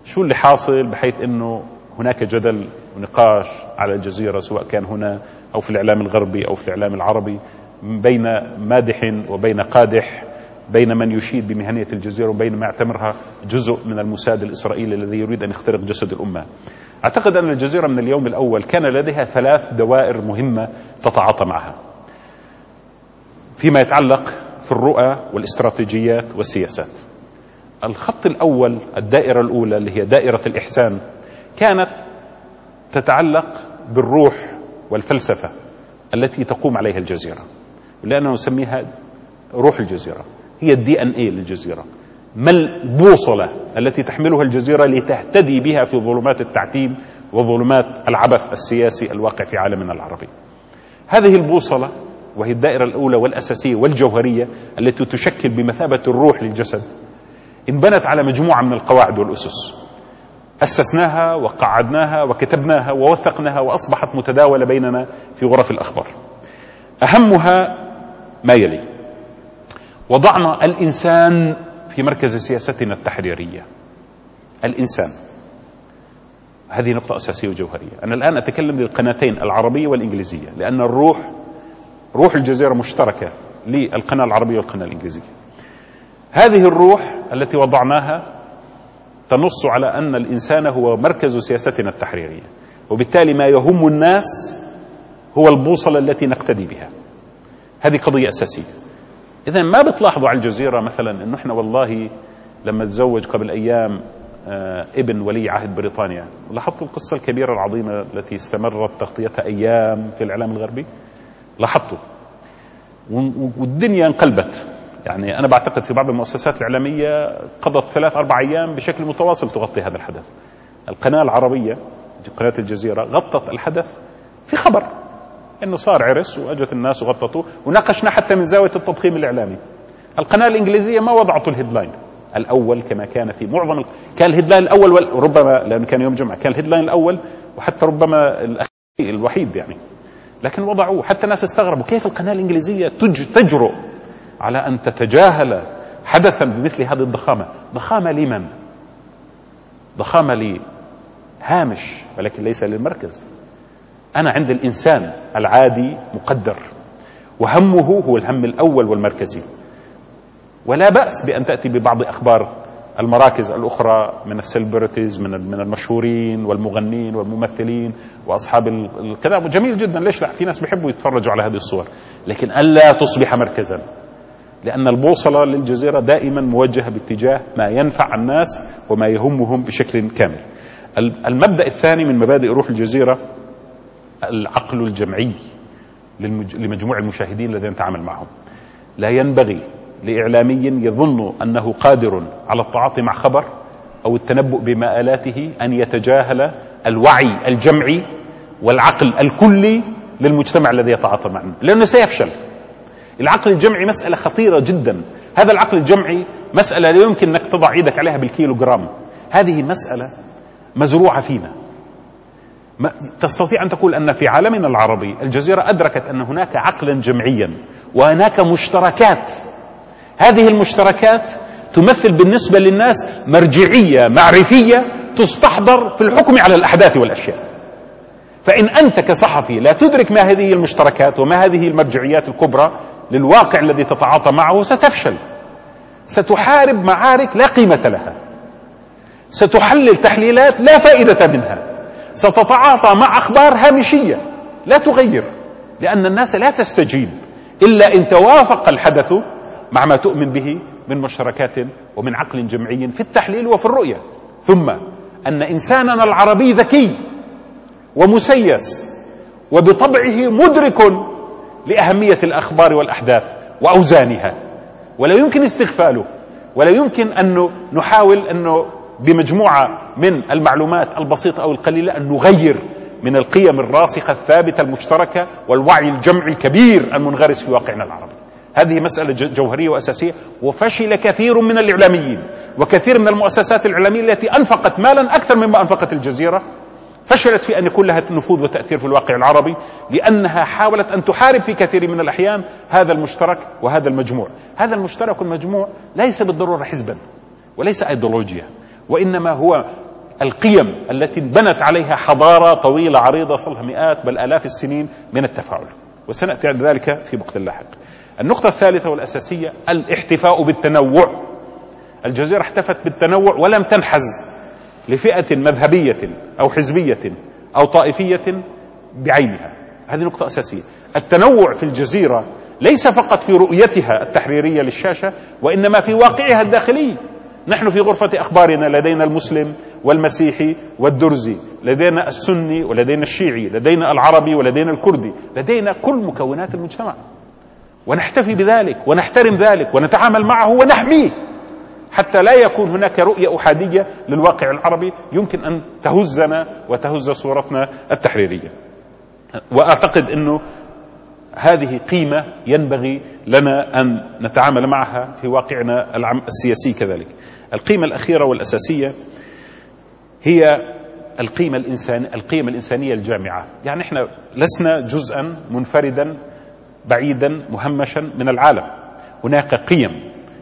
شو اللي حاصل بحيث أنه هناك جدل ونقاش على الجزيرة سواء كان هنا أو في الإعلام الغربي أو في الإعلام العربي؟ بين مادح وبين قادح بين من يشيد بمهنية الجزيرة وبين ما يعتبرها جزء من المساد الإسرائيلي الذي يريد أن يخترق جسد الأمة. أعتقد أن الجزيرة من اليوم الأول كان لديها ثلاث دوائر مهمة تتعاطى معها. فيما يتعلق في الرؤى والاستراتيجيات والسياسات. الخط الأول الدائرة الأولى اللي هي دائرة الإحسان كانت تتعلق بالروح والفلسفة التي تقوم عليها الجزيرة. لأننا نسميها روح الجزيرة. هي الدي ان اي للجزيرة. ما البوصلة التي تحملها الجزيرة لتهتدي بها في ظلمات التعتيم وظلمات العبث السياسي الواقع في عالمنا العربي؟ هذه البوصلة وهي الدائرة الأولى والأساسية والجوهرية التي تشكل بمثابة الروح للجسد انبنت على مجموعة من القواعد والأسس. أسسناها وقعدناها وكتبناها ووثقناها وأصبحت متداولة بيننا في غرف الأخبار. أهمها ما يلي. وضعنا الإنسان في مركز سياستنا التحريرية. الإنسان. هذه نقطة أساسية وجوهرية. أنا الآن أتكلم للقناتين العربية والإنجليزية لأن الروح روح الجزيرة مشتركة للقناة العربية والقناة الإنجليزية. هذه الروح التي وضعناها تنص على أن الإنسان هو مركز سياستنا التحريرية. وبالتالي ما يهم الناس هو البوصلة التي نقتدي بها. هذه قضية أساسية. إذا ما بتلاحظوا على الجزيرة مثلا أنه إحنا والله لما تزوج قبل أيام آه، ابن ولي عهد بريطانيا. لاحظتوا القصة الكبيرة العظيمة التي استمرت تغطيتها أيام في الإعلام الغربي؟ لاحظتوا. والدنيا انقلبت. يعني أنا بعتقد في بعض المؤسسات الإعلامية قضت ثلاث أربع أيام بشكل متواصل تغطي هذا الحدث. القناة العربية قناة الجزيرة غطت الحدث في خبر. إنه صار عرس وأجت الناس وغطته وناقشنا حتى من زاوية التضخيم الإعلامي. القناة الإنجليزية ما وضعته ال headline. الأول كما كان في معظم ال... كان ال headline الأول ربما لأنه كان يوم جمعة كان ال headline الأول وحتى ربما الوحيد يعني. لكن وضعوه حتى الناس استغربوا كيف القناة الإنجليزية تج... تجرؤ على أن تتجاهل حدثا بمثل هذه الضخامة. ضخامة لمن؟ ضخامة لهامش ولكن ليس للمركز. أنا عند الإنسان العادي مقدر وهمه هو الهم الأول والمركزي. ولا بأس بأن تأتي ببعض أخبار المراكز الأخرى من السلبرتيز من من المشهورين والمغنين والممثلين وأصحاب الكلام. جميل جدا. ليش لا؟ في ناس بيحبوا يتفرجوا على هذه الصور. لكن ألا تصبح مركزا. لأن البوصلة للجزيرة دائما موجهة باتجاه ما ينفع الناس وما يهمهم بشكل كامل. المبدأ الثاني من مبادئ روح الجزيرة العقل الجمعي لمجموع المشاهدين الذين نتعامل معهم. لا ينبغي لإعلامي يظن أنه قادر على التعاطي مع خبر أو التنبؤ بمآلاته أن يتجاهل الوعي الجمعي والعقل الكلي للمجتمع الذي يتعاطى معه. لأنه سيفشل. العقل الجمعي مسألة خطيرة جدا. هذا العقل الجمعي مسألة لا يمكن أنك تضع إيدك عليها بالكيلو جرام هذه مسألة مزروعة فينا. تستطيع أن تقول أن في عالمنا العربي الجزيرة أدركت أن هناك عقلا جمعيا وهناك مشتركات. هذه المشتركات تمثل بالنسبة للناس مرجعية معرفية تستحضر في الحكم على الأحداث والأشياء. فإن أنت كصحفي لا تدرك ما هذه المشتركات وما هذه المرجعيات الكبرى للواقع الذي تتعاطى معه ستفشل. ستحارب معارك لا قيمة لها. ستحلل تحليلات لا فائدة منها. ستتعاطى مع أخبار هامشية. لا تغير لأن الناس لا تستجيب إلا إن توافق الحدث مع ما تؤمن به من مشتركات ومن عقل جمعي في التحليل وفي الرؤية. ثم أن إنساننا العربي ذكي ومسيس وبطبعه مدرك لأهمية الأخبار والأحداث وأوزانها. ولا يمكن استغفاله ولا يمكن أن نحاول أنه بمجموعة من المعلومات البسيطة أو القليلة أن نغير من القيم الراسخة الثابتة المشتركة والوعي الجمعي الكبير المنغرس في واقعنا العربي. هذه مسألة جوهرية وأساسية. وفشل كثير من الإعلاميين وكثير من المؤسسات الإعلامية التي أنفقت مالا أكثر مما أنفقت الجزيرة. فشلت في أن يكون لها نفوذ وتأثير في الواقع العربي لأنها حاولت أن تحارب في كثير من الأحيان هذا المشترك وهذا المجموع. هذا المشترك والمجموع ليس بالضرورة حزبا وليس أيديولوجيا وإنما هو القيم التي بنت عليها حضارة طويلة عريضة صلها مئات بل آلاف السنين من التفاعل. وسنأتي على ذلك في وقت لاحق. النقطة الثالثة والأساسية الاحتفاء بالتنوع. الجزيرة احتفت بالتنوع ولم تنحز لفئة مذهبية أو حزبية أو طائفية بعينها. هذه نقطة أساسية. التنوع في الجزيرة ليس فقط في رؤيتها التحريرية للشاشة وإنما في واقعها الداخلي. نحن في غرفة أخبارنا لدينا المسلم والمسيحي والدرزي لدينا السني ولدينا الشيعي لدينا العربي ولدينا الكردي لدينا كل مكونات المجتمع. ونحتفي بذلك ونحترم ذلك ونتعامل معه ونحميه. حتى لا يكون هناك رؤية أحادية للواقع العربي يمكن أن تهزنا وتهز صورتنا التحريرية. وأعتقد أنه هذه قيمة ينبغي لنا أن نتعامل معها في واقعنا السياسي كذلك. القيمة الأخيرة والأساسية هي القيمة الإنسان القيم الإنسانية الجامعة. يعني إحنا لسنا جزءا منفردا بعيدا مهمشا من العالم. هناك قيم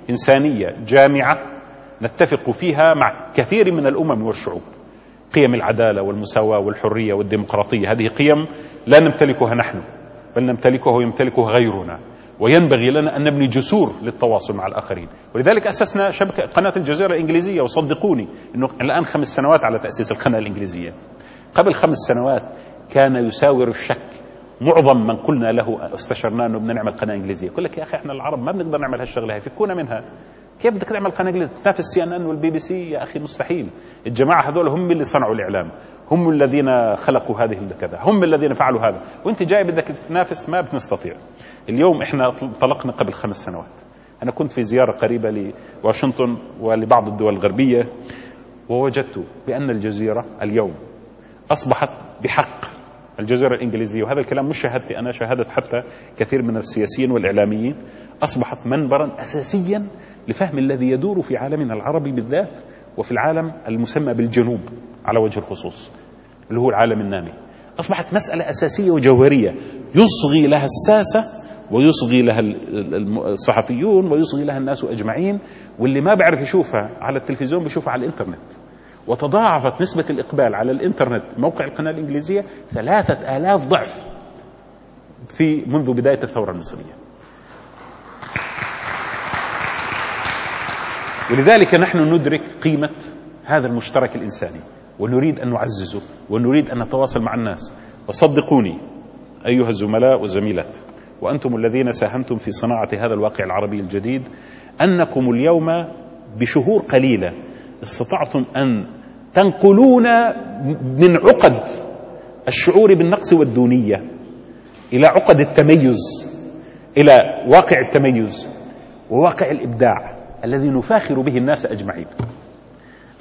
إنسانية جامعة نتفق فيها مع كثير من الأمم والشعوب. قيم العدالة والمساواة والحرية والديمقراطية هذه قيم لا نمتلكها نحن بل نمتلكها ويمتلكها غيرنا. وينبغي لنا أن نبني جسور للتواصل مع الآخرين. ولذلك أسسنا شبكة قناة الجزيرة الإنجليزية وصدقوني أنه الآن خمس سنوات على تأسيس القناة الإنجليزية. قبل خمس سنوات كان يساور الشك معظم من قلنا له استشرناه أنه بدنا نعمل قناة إنجليزية. يقول لك يا أخي إحنا العرب ما بنقدر نعمل هالشغلة هي فكونا منها. كيف بدك تعمل قناة إنجليزية؟ تنافس CNN والبي بي سي؟ يا أخي مستحيل. الجماعة هذول هم اللي صنعوا الإعلام. هم الذين خلقوا هذه الكذا هم الذين فعلوا هذا. وانت جاي بدك تنافس ما بنستطيع. اليوم إحنا انطلقنا قبل خمس سنوات. أنا كنت في زيارة قريبة لواشنطن ولبعض الدول الغربية ووجدت بأن الجزيرة اليوم أصبحت بحق الجزيرة الإنجليزية. وهذا الكلام مش شهادتي أنا شهادة حتى كثير من السياسيين والإعلاميين. أصبحت منبرا أساسيا لفهم الذي يدور في عالمنا العربي بالذات وفي العالم المسمى بالجنوب على وجه الخصوص. اللي هو العالم النامي. أصبحت مسألة أساسية وجوهرية. يصغي لها الساسة ويصغي لها الصحفيون ويصغي لها الناس أجمعين. واللي ما بيعرف يشوفها على التلفزيون بيشوفها على الإنترنت. وتضاعفت نسبة الإقبال على الإنترنت. موقع القناة الإنجليزية ثلاثة آلاف ضعف في منذ بداية الثورة المصرية. ولذلك نحن ندرك قيمة هذا المشترك الإنساني. ونريد أن نعززه ونريد أن نتواصل مع الناس. وصدقوني أيها الزملاء والزميلات وأنتم الذين ساهمتم في صناعة هذا الواقع العربي الجديد أنكم اليوم بشهور قليلة استطعتم أن تنقلون من عقد الشعور بالنقص والدونية إلى عقد التميز إلى واقع التميز وواقع الإبداع الذي نفاخر به الناس أجمعين.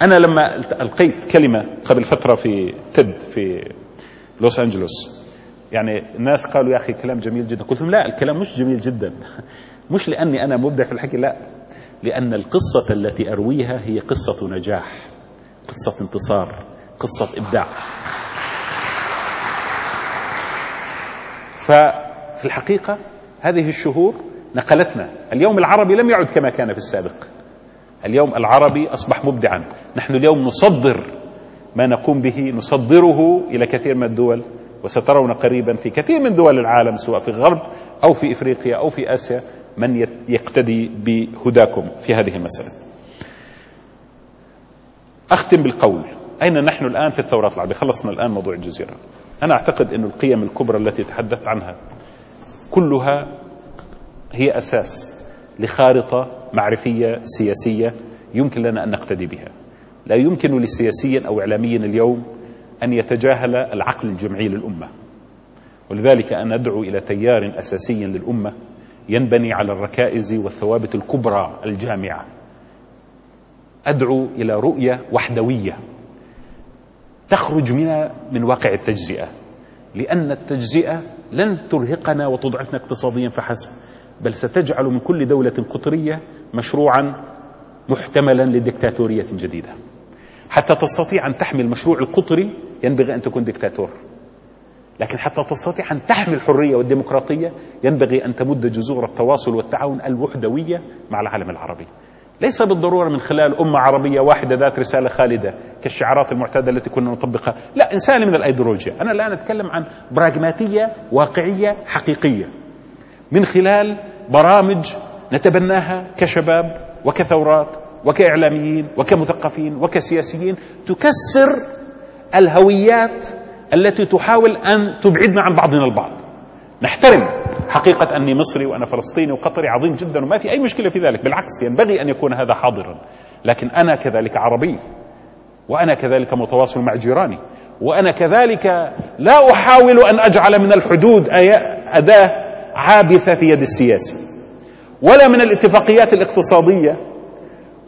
أنا لما ألقيت كلمة قبل فترة في تد في لوس أنجلوس يعني الناس قالوا يا أخي كلام جميل جدا. قلت لهم لا الكلام مش جميل جدا. مش لأني أنا مبدع في الحكي لا. لأن القصة التي أرويها هي قصة نجاح قصة انتصار قصة إبداع. ففي الحقيقة هذه الشهور نقلتنا. اليوم العربي لم يعد كما كان في السابق. اليوم العربي أصبح مبدعا. نحن اليوم نصدر ما نقوم به نصدره إلى كثير من الدول وسترون قريبا في كثير من دول العالم سواء في الغرب أو في إفريقيا أو في آسيا من يقتدي بهداكم في هذه المسألة. أختم بالقول. أين نحن الآن في الثورات العربية؟ خلصنا الآن موضوع الجزيرة. أنا أعتقد أن القيم الكبرى التي تحدثت عنها كلها هي أساس لخارطة معرفية سياسية يمكن لنا أن نقتدي بها. لا يمكن لسياسي أو إعلامي اليوم أن يتجاهل العقل الجمعي للأمة. ولذلك أنا أدعو إلى تيار أساسي للأمة ينبني على الركائز والثوابت الكبرى الجامعة. أدعو إلى رؤية وحدوية تخرج من من واقع التجزئة لأن التجزئة لن ترهقنا وتضعفنا اقتصاديا فحسب بل ستجعل من كل دولة قطرية مشروعا محتملا لديكتاتورية جديدة. حتى تستطيع أن تحمي المشروع القطري ينبغي أن تكون ديكتاتور لكن حتى تستطيع أن تحمي الحرية والديمقراطية ينبغي أن تمد جذور التواصل والتعاون الوحدوية مع العالم العربي. ليس بالضرورة من خلال أمة عربية واحدة ذات رسالة خالدة كالشعارات المعتادة التي كنا نطبقها. لا إنسان من الأيديولوجيا. أنا الآن أتكلم عن براغماتية واقعية حقيقية. من خلال برامج نتبناها كشباب وكثورات وكإعلاميين وكمثقفين وكسياسيين تكسر الهويات التي تحاول أن تبعدنا عن بعضنا البعض. نحترم حقيقة أني مصري وأنا فلسطيني وقطري عظيم جدا وما في أي مشكلة في ذلك بالعكس ينبغي أن يكون هذا حاضرا. لكن أنا كذلك عربي وأنا كذلك متواصل مع جيراني وأنا كذلك لا أحاول أن أجعل من الحدود أداة عابثة في يد السياسي. ولا من الاتفاقيات الاقتصادية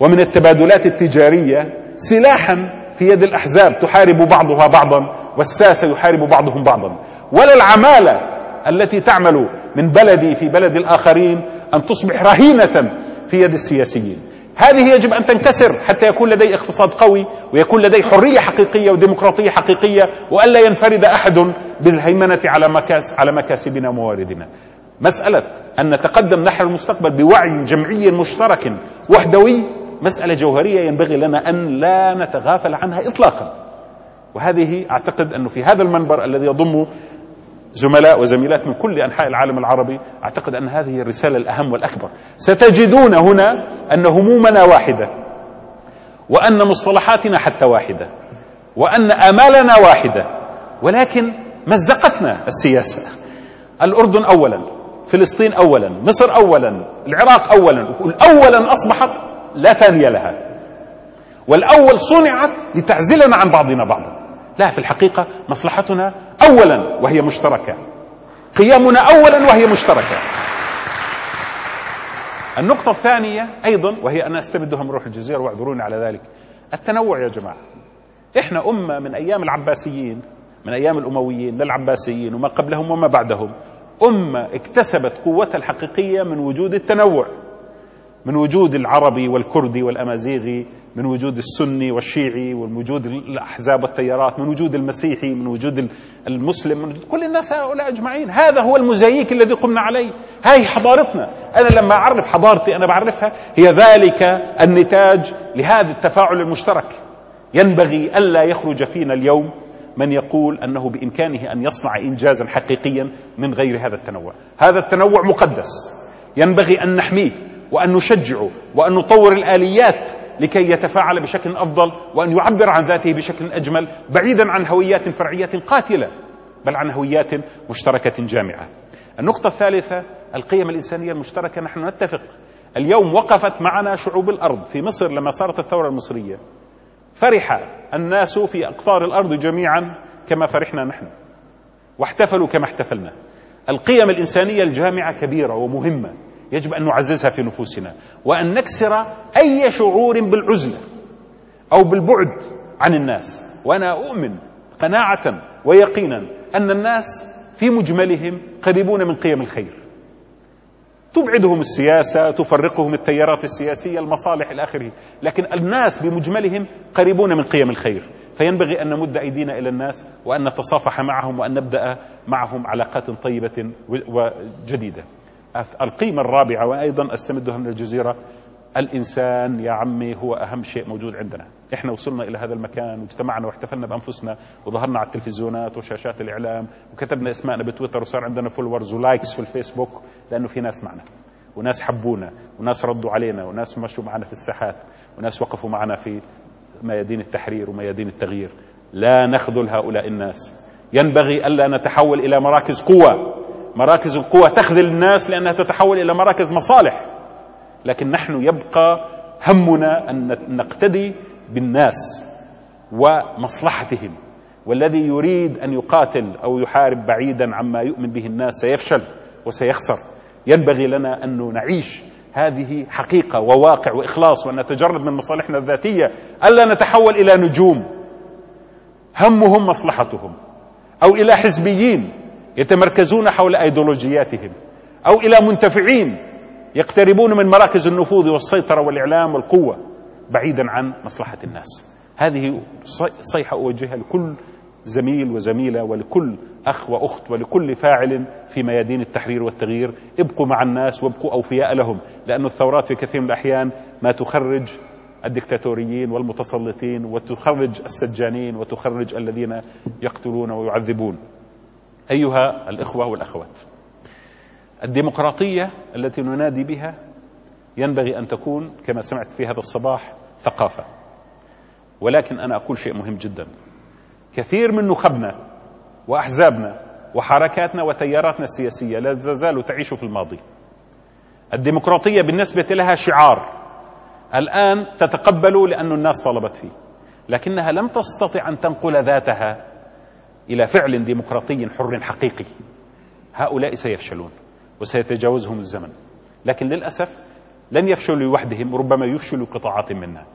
ومن التبادلات التجارية سلاحا في يد الأحزاب تحارب بعضها بعضا والساسة يحارب بعضهم بعضا. ولا العمالة التي تعمل من بلدي في بلد الآخرين أن تصبح رهينة في يد السياسيين. هذه يجب أن تنكسر حتى يكون لدي اقتصاد قوي ويكون لدي حرية حقيقية وديمقراطية حقيقية وألا ينفرد أحد بالهيمنة على مكاس على مكاسبنا ومواردنا. مسألة أن نتقدم نحو المستقبل بوعي جمعي مشترك وحدوي مسألة جوهرية ينبغي لنا أن لا نتغافل عنها إطلاقا. وهذه أعتقد أنه في هذا المنبر الذي يضم زملاء وزميلات من كل أنحاء العالم العربي أعتقد أن هذه الرسالة الأهم والأكبر. ستجدون هنا أن همومنا واحدة وأن مصطلحاتنا حتى واحدة وأن آمالنا واحدة ولكن مزقتنا السياسة. الأردن أولا. فلسطين أولا مصر أولا العراق أولا أولا أصبحت لا ثانية لها. والأول صنعت لتعزلنا عن بعضنا بعضا. لا في الحقيقة مصلحتنا أولا وهي مشتركة. قيامنا أولا وهي مشتركة. النقطة الثانية أيضا وهي أنا أستمدها من روح الجزيرة واعذروني على ذلك التنوع يا جماعة. إحنا أمة من أيام العباسيين من أيام الأمويين للعباسيين وما قبلهم وما بعدهم. أمة اكتسبت قوتها الحقيقية من وجود التنوع من وجود العربي والكردي والأمازيغي من وجود السني والشيعي ومن وجود الأحزاب والتيارات من وجود المسيحي من وجود المسلم من وجود كل الناس هؤلاء أجمعين. هذا هو المزاييك الذي قمنا عليه. هاي حضارتنا. أنا لما أعرف حضارتي أنا بعرفها هي ذلك النتاج لهذا التفاعل المشترك. ينبغي ألا يخرج فينا اليوم من يقول أنه بإمكانه أن يصنع انجازا حقيقيا من غير هذا التنوع. هذا التنوع مقدس. ينبغي أن نحميه وأن نشجعه وأن نطور الآليات لكي يتفاعل بشكل أفضل وأن يعبر عن ذاته بشكل أجمل بعيدا عن هويات فرعية قاتلة بل عن هويات مشتركة جامعة. النقطة الثالثة القيم الإنسانية المشتركة نحن نتفق. اليوم وقفت معنا شعوب الأرض في مصر لما صارت الثورة المصرية. فرح الناس في أقطار الأرض جميعا كما فرحنا نحن واحتفلوا كما احتفلنا. القيم الإنسانية الجامعة كبيرة ومهمة يجب أن نعززها في نفوسنا وأن نكسر أي شعور بالعزلة أو بالبعد عن الناس. وأنا أؤمن قناعة ويقينا أن الناس في مجملهم قريبون من قيم الخير. تبعدهم السياسة تفرقهم التيارات السياسية المصالح إلى آخره. لكن الناس بمجملهم قريبون من قيم الخير. فينبغي أن نمد أيدينا إلى الناس وأن نتصافح معهم وأن نبدأ معهم علاقات طيبة وجديدة. القيمة الرابعة وأيضا أستمدها من الجزيرة الإنسان يا عمي هو أهم شيء موجود عندنا. إحنا وصلنا إلى هذا المكان واجتمعنا واحتفلنا بأنفسنا وظهرنا على التلفزيونات وشاشات الإعلام وكتبنا اسمائنا بتويتر وصار عندنا followers و likes في الفيسبوك. لأنه في ناس معنا وناس حبونا وناس ردوا علينا وناس مشوا معنا في الساحات وناس وقفوا معنا في ميادين التحرير وميادين التغيير. لا نخذل هؤلاء الناس. ينبغي ألا نتحول إلى مراكز قوة. مراكز القوى تخذل الناس لأنها تتحول إلى مراكز مصالح. لكن نحن يبقى همنا أن نقتدي بالناس ومصلحتهم. والذي يريد أن يقاتل أو يحارب بعيدا عما يؤمن به الناس سيفشل. وسيخسر. ينبغي لنا أن نعيش هذه حقيقة وواقع وإخلاص وأن نتجرد من مصالحنا الذاتية ألا نتحول إلى نجوم. همهم مصلحتهم. أو إلى حزبيين يتمركزون حول أيديولوجياتهم. أو إلى منتفعين يقتربون من مراكز النفوذ والسيطرة والإعلام والقوة بعيدا عن مصلحة الناس. هذه صيحة أوجهها لكل زميل وزميلة ولكل أخ وأخت ولكل فاعل في ميادين التحرير والتغيير. ابقوا مع الناس وابقوا أوفياء لهم لأن الثورات في كثير من الأحيان ما تخرج الدكتاتوريين والمتسلطين وتخرج السجانين وتخرج الذين يقتلون ويعذبون. أيها الإخوة والأخوات الديمقراطية التي ننادي بها ينبغي أن تكون كما سمعت في هذا الصباح ثقافة ولكن أنا أقول شيء مهم جدا. كثير من نخبنا وأحزابنا وحركاتنا وتياراتنا السياسية لا تزال تعيش في الماضي. الديمقراطية بالنسبة لها شعار. الآن تتقبل لأن الناس طلبت فيه لكنها لم تستطع أن تنقل ذاتها إلى فعل ديمقراطي حر حقيقي. هؤلاء سيفشلون وسيتجاوزهم الزمن لكن للأسف لن يفشلوا لوحدهم ربما يفشلوا قطاعات منها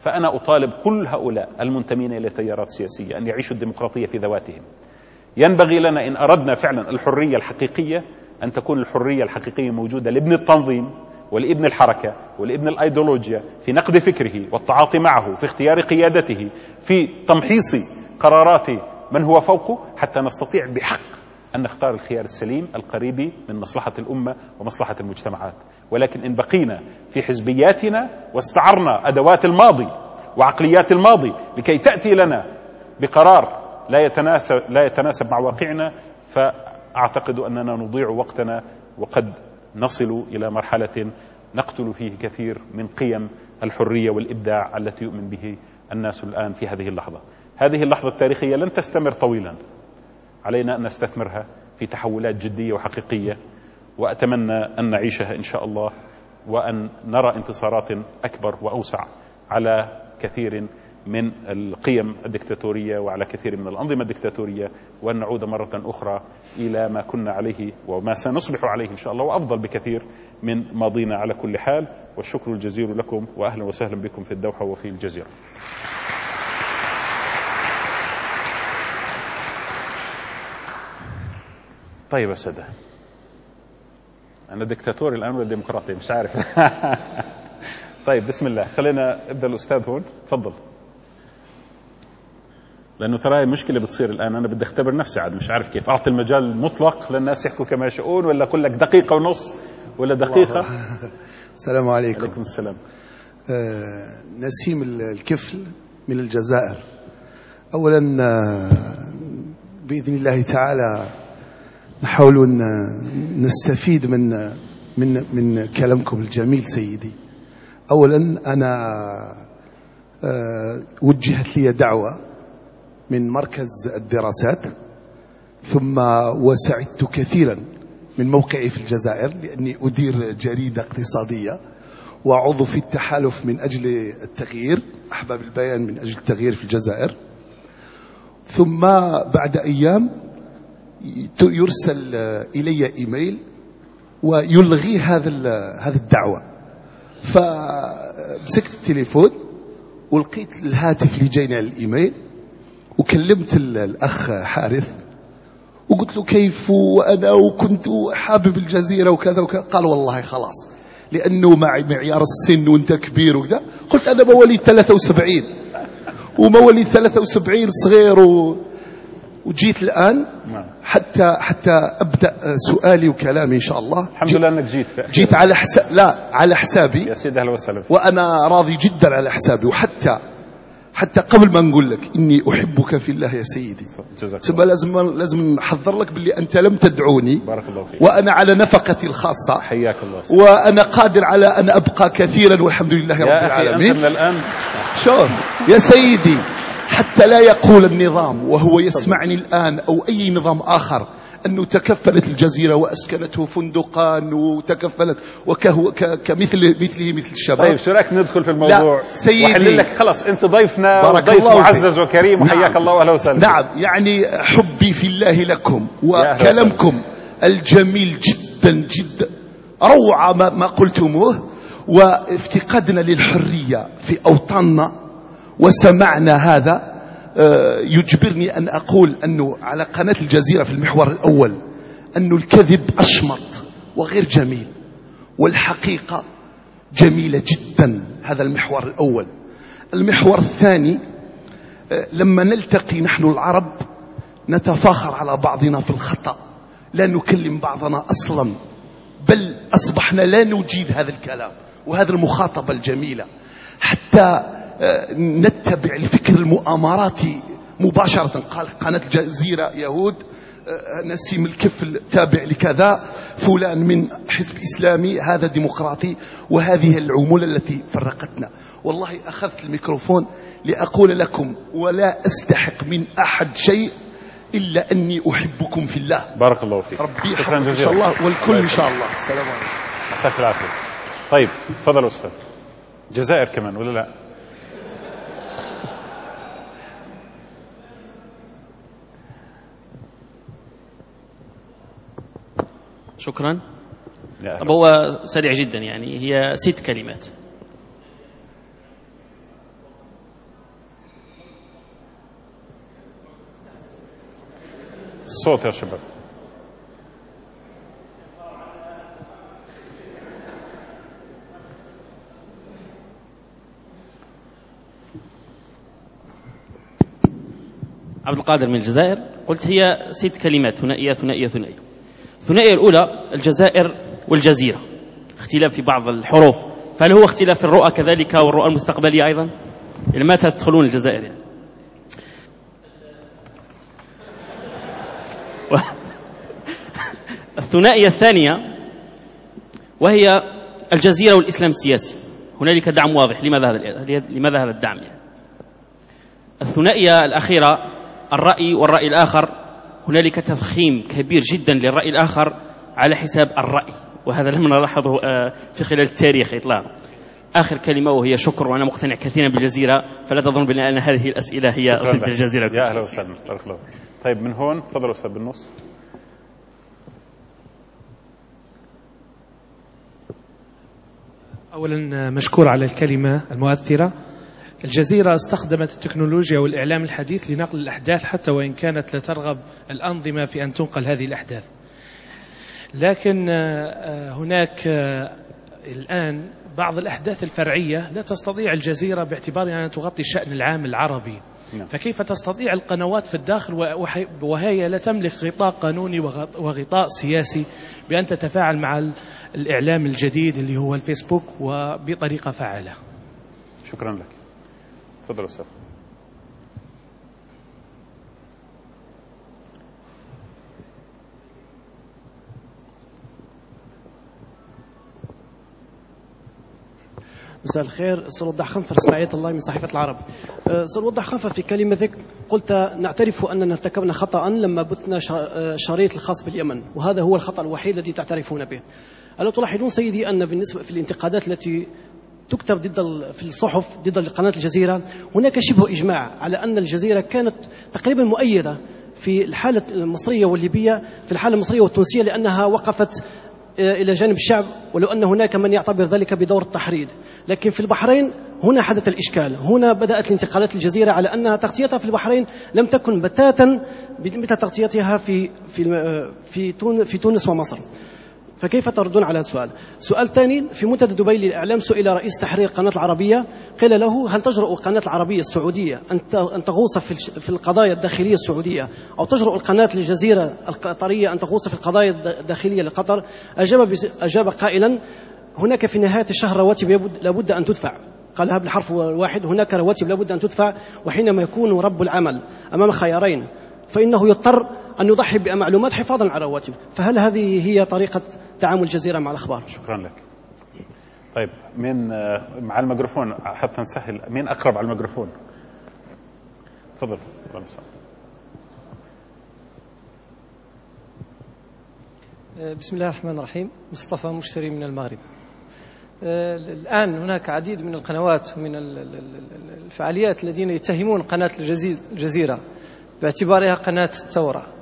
فأنا أطالب كل هؤلاء المنتمين إلى تيارات سياسية أن يعيشوا الديمقراطية في ذواتهم. ينبغي لنا إن أردنا فعلا الحرية الحقيقية أن تكون الحرية الحقيقية موجودة لابن التنظيم ولابن الحركة ولابن الأيديولوجيا في نقد فكره والتعاطي معه في اختيار قيادته في تمحيص قرارات من هو فوقه حتى نستطيع بحق أن نختار الخيار السليم القريب من مصلحة الأمة ومصلحة المجتمعات. ولكن إن بقينا في حزبياتنا واستعرنا أدوات الماضي وعقليات الماضي لكي تأتي لنا بقرار لا يتناسب, لا يتناسب مع واقعنا فأعتقد أننا نضيع وقتنا وقد نصل إلى مرحلة نقتل فيه كثير من قيم الحرية والإبداع التي يؤمن به الناس الآن في هذه اللحظة. هذه اللحظة التاريخية لن تستمر طويلا. علينا أن نستثمرها في تحولات جدية وحقيقية. وأتمنى أن نعيشها إن شاء الله وأن نرى انتصارات أكبر وأوسع على كثير من القيم الدكتاتورية وعلى كثير من الأنظمة الدكتاتورية وأن نعود مرة أخرى إلى ما كنا عليه وما سنصبح عليه إن شاء الله وأفضل بكثير من ماضينا على كل حال. والشكر الجزيل لكم وأهلا وسهلا بكم في الدوحة وفي الجزيرة. طيب يا سادة أنا دكتاتوري الآن ولا ديمقراطي مش عارف. طيب بسم الله. خلينا ابدا الأستاذ هون. تفضل. لأنه ترى هي مشكلة بتصير الآن. أنا بدي أختبر نفسي عاد مش عارف كيف. أعطي المجال مطلق للناس يحكوا كما يشاءون ولا أقول لك دقيقة ونص ولا دقيقة؟ السلام عليكم. عليكم السلام. آه نسيم الكفل من الجزائر. اولا آه بإذن الله تعالى نحاول أن نستفيد من من من كلامكم الجميل سيدي. اولا أنا آه وجهت لي دعوة من مركز الدراسات ثم وسعدت كثيرا من موقعي في الجزائر لأني أدير جريدة اقتصادية وعضو في التحالف من أجل التغيير أحباب البيان من أجل التغيير في الجزائر. ثم بعد أيام يرسل إلي إيميل ويلغي هذا هذه الدعوة. فمسكت التليفون ولقيت الهاتف اللي جايني على الإيميل وكلمت الأخ حارث وقلت له كيف وأنا وكنت حابب الجزيرة وكذا وكذا. قال والله خلاص لأنه مع معيار السن وأنت كبير وكذا. قلت أنا مواليد 73 ومواليد 73 صغير و... وجيت الآن حتى حتى أبدأ سؤالي وكلامي إن شاء الله. الحمد لله أنك جيت جيت على حساب لا على حسابي. يا سيدي أهلا وسهلا. وأنا راضي جدا على حسابي. وحتى حتى قبل ما نقول لك إني أحبك في الله يا سيدي. ثم لازم لازم نحضر لك باللي أنت لم تدعوني. بارك الله فيك. وأنا على نفقتي الخاصة. حياك الله. وأنا قادر على أن أبقى كثيرا والحمد لله رب يا العالمين. أخي أنت من الآن. شلون؟ يا سيدي. حتى لا يقول النظام وهو يسمعني الآن أو أي نظام آخر أنه تكفلت الجزيرة وأسكنته فندقان وتكفلت وكهو كمثل مثله مثل الشباب طيب شو رأيك ندخل في الموضوع لا، سيدي. لك خلص أنت ضيفنا بارك وضيف الله معزز. وكريم وحياك نعم. الله واهلا وسهلا نعم يعني حبي في الله لكم وكلامكم الجميل جدا جدا روعة ما, ما قلتموه وافتقادنا للحرية في أوطاننا وسمعنا هذا آه، يجبرني أن أقول أنه على قناة الجزيرة في المحور الأول أنه الكذب أشمط وغير جميل والحقيقة جميلة جدا هذا المحور الأول. المحور الثاني آه، لما نلتقي نحن العرب نتفاخر على بعضنا في الخطأ لا نكلم بعضنا أصلا بل أصبحنا لا نجيد هذا الكلام وهذه المخاطبة الجميلة. حتى نتبع الفكر المؤامراتي مباشرة. قال قناة الجزيرة يهود آه، نسيم الكفل تابع لكذا فلان من حزب إسلامي هذا ديمقراطي وهذه العمولة التي فرقتنا. والله أخذت الميكروفون لأقول لكم ولا أستحق من أحد شيء إلا أني أحبكم في الله. بارك الله فيك. ربي شكرا إن شاء الله والكل إن شاء الله. السلام عليكم. يعطيك العافية. طيب تفضل أستاذ. جزائر كمان ولا لا؟ شكرا. طب هو سريع جدا يعني هي ست كلمات. الصوت يا شباب. عبد القادر من الجزائر قلت هي ست كلمات ثنائية ثنائية ثنائية. الثنائية الأولى الجزائر والجزيرة اختلاف في بعض الحروف فهل هو اختلاف في الرؤى كذلك والرؤى المستقبلية أيضا إلى متى تدخلون الجزائر يعني؟ الثنائية الثانية وهي الجزيرة والإسلام السياسي هنالك دعم واضح لماذا هذا لماذا هذا الدعم يعني؟ الثنائية الأخيرة الرأي والرأي الآخر هنالك تضخيم كبير جدا للرأي الآخر على حساب الرأي وهذا لم نلاحظه آه، في خلال التاريخ إطلاقا. آخر كلمة وهي شكر وأنا مقتنع كثيرا بالجزيرة فلا تظن بأن هذه الأسئلة هي ضد. الجزيرة يا أهلا وسهلا. بارك الله فيك. طيب من هون؟ تفضل أستاذ بالنص. اولا مشكور على الكلمة المؤثرة. الجزيرة استخدمت التكنولوجيا والإعلام الحديث لنقل الأحداث حتى وإن كانت لا ترغب الأنظمة في أن تنقل هذه الأحداث. لكن آه، آه، هناك آه، الآن بعض الأحداث الفرعية لا تستطيع الجزيرة باعتبار أنها تغطي الشان العام العربي. نعم. فكيف تستطيع القنوات في الداخل وهي لا تملك غطاء قانوني وغط- وغطاء سياسي بأن تتفاعل مع ال- الإعلام الجديد اللي هو الفيسبوك وبطريقة فعالة شكرا لك. تفضل أستاذ مساء الخير. أستاذ وضح خنفر اسماعيل الله من صحيفة العرب. أه، أستاذ وضح خنفر في كلمتك قلت نعترف أننا ارتكبنا خطأ لما بثنا أه، شريط الخاص باليمن وهذا هو الخطأ الوحيد الذي تعترفون به. الا تلاحظون سيدي أن بالنسبة في الانتقادات التي تكتب ضد في الصحف ضد قناة الجزيرة. هناك شبه إجماع على أن الجزيرة كانت تقريبا مؤيدة في الحالة المصرية والليبية في الحالة المصرية والتونسية لأنها وقفت إلى جانب الشعب ولو أن هناك من يعتبر ذلك بدور التحريض. لكن في البحرين هنا حدث الإشكال. هنا بدأت الانتقالات الجزيرة على أنها تغطيتها في البحرين لم تكن بتاتا مثل تغطيتها في في تون- في تونس ومصر. فكيف تردون على السؤال؟ سؤال ثاني في منتدى دبي للإعلام سئل رئيس تحرير القناة العربية قيل له هل تجرؤ القناة العربية السعودية أن تغوص في القضايا الداخلية السعودية أو تجرؤ القناة الجزيرة القطرية أن تغوص في القضايا الد- الداخلية لقطر؟ أجاب أجاب قائلا هناك في نهاية الشهر رواتب لابد أن تدفع قالها بالحرف الواحد هناك رواتب لابد أن تدفع وحينما يكون رب العمل أمام خيارين فإنه يضطر أن يضحي بمعلومات حفاظا على الرواتب فهل هذه هي طريقة تعامل الجزيرة مع الأخبار؟ شكرا لك. طيب مين آه، مع الميكروفون حتى نسهل مين أقرب على الميكروفون؟ تفضل. أستاذ. بسم الله الرحمن الرحيم. مصطفى مشتري من المغرب. آه، الآن هناك عديد من القنوات ومن الفعاليات الذين يتهمون قناة الجزيرة باعتبارها قناة الثورة آه،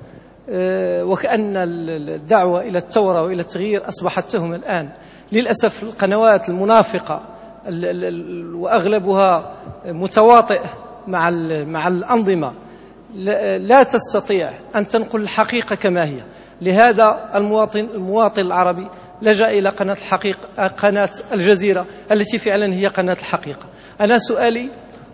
وكأن الدعوة إلى الثورة وإلى التغيير أصبحت تهمة الآن. للأسف القنوات المنافقة وأغلبها متواطئ مع مع الأنظمة. لا تستطيع أن تنقل الحقيقة كما هي. لهذا المواطن المواطن العربي لجأ إلى قناة الحقيقة قناة الجزيرة التي فعلا هي قناة الحقيقة. أنا سؤالي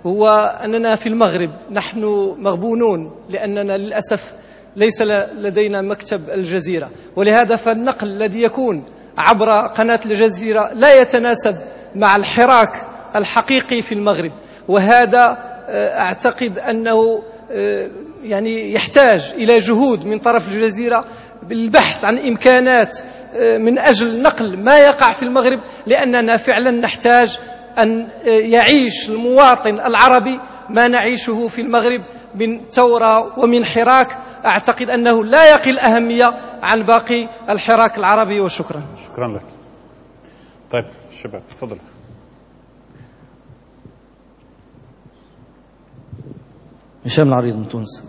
هو أننا في المغرب نحن مغبونون لأننا للأسف ليس لدينا مكتب الجزيرة. ولهذا فالنقل الذي يكون عبر قناة الجزيرة لا يتناسب مع الحراك الحقيقي في المغرب. وهذا آه، أعتقد أنه آه، يعني يحتاج إلى جهود من طرف الجزيرة بالبحث عن إمكانات آه، من أجل نقل ما يقع في المغرب لأننا فعلا نحتاج أن يعيش المواطن العربي ما نعيشه في المغرب من ثورة ومن حراك. أعتقد أنه لا يقل أهمية عن باقي الحراك العربي وشكرا. شكرا لك. طيب شباب تفضل. هشام العريض من تونس.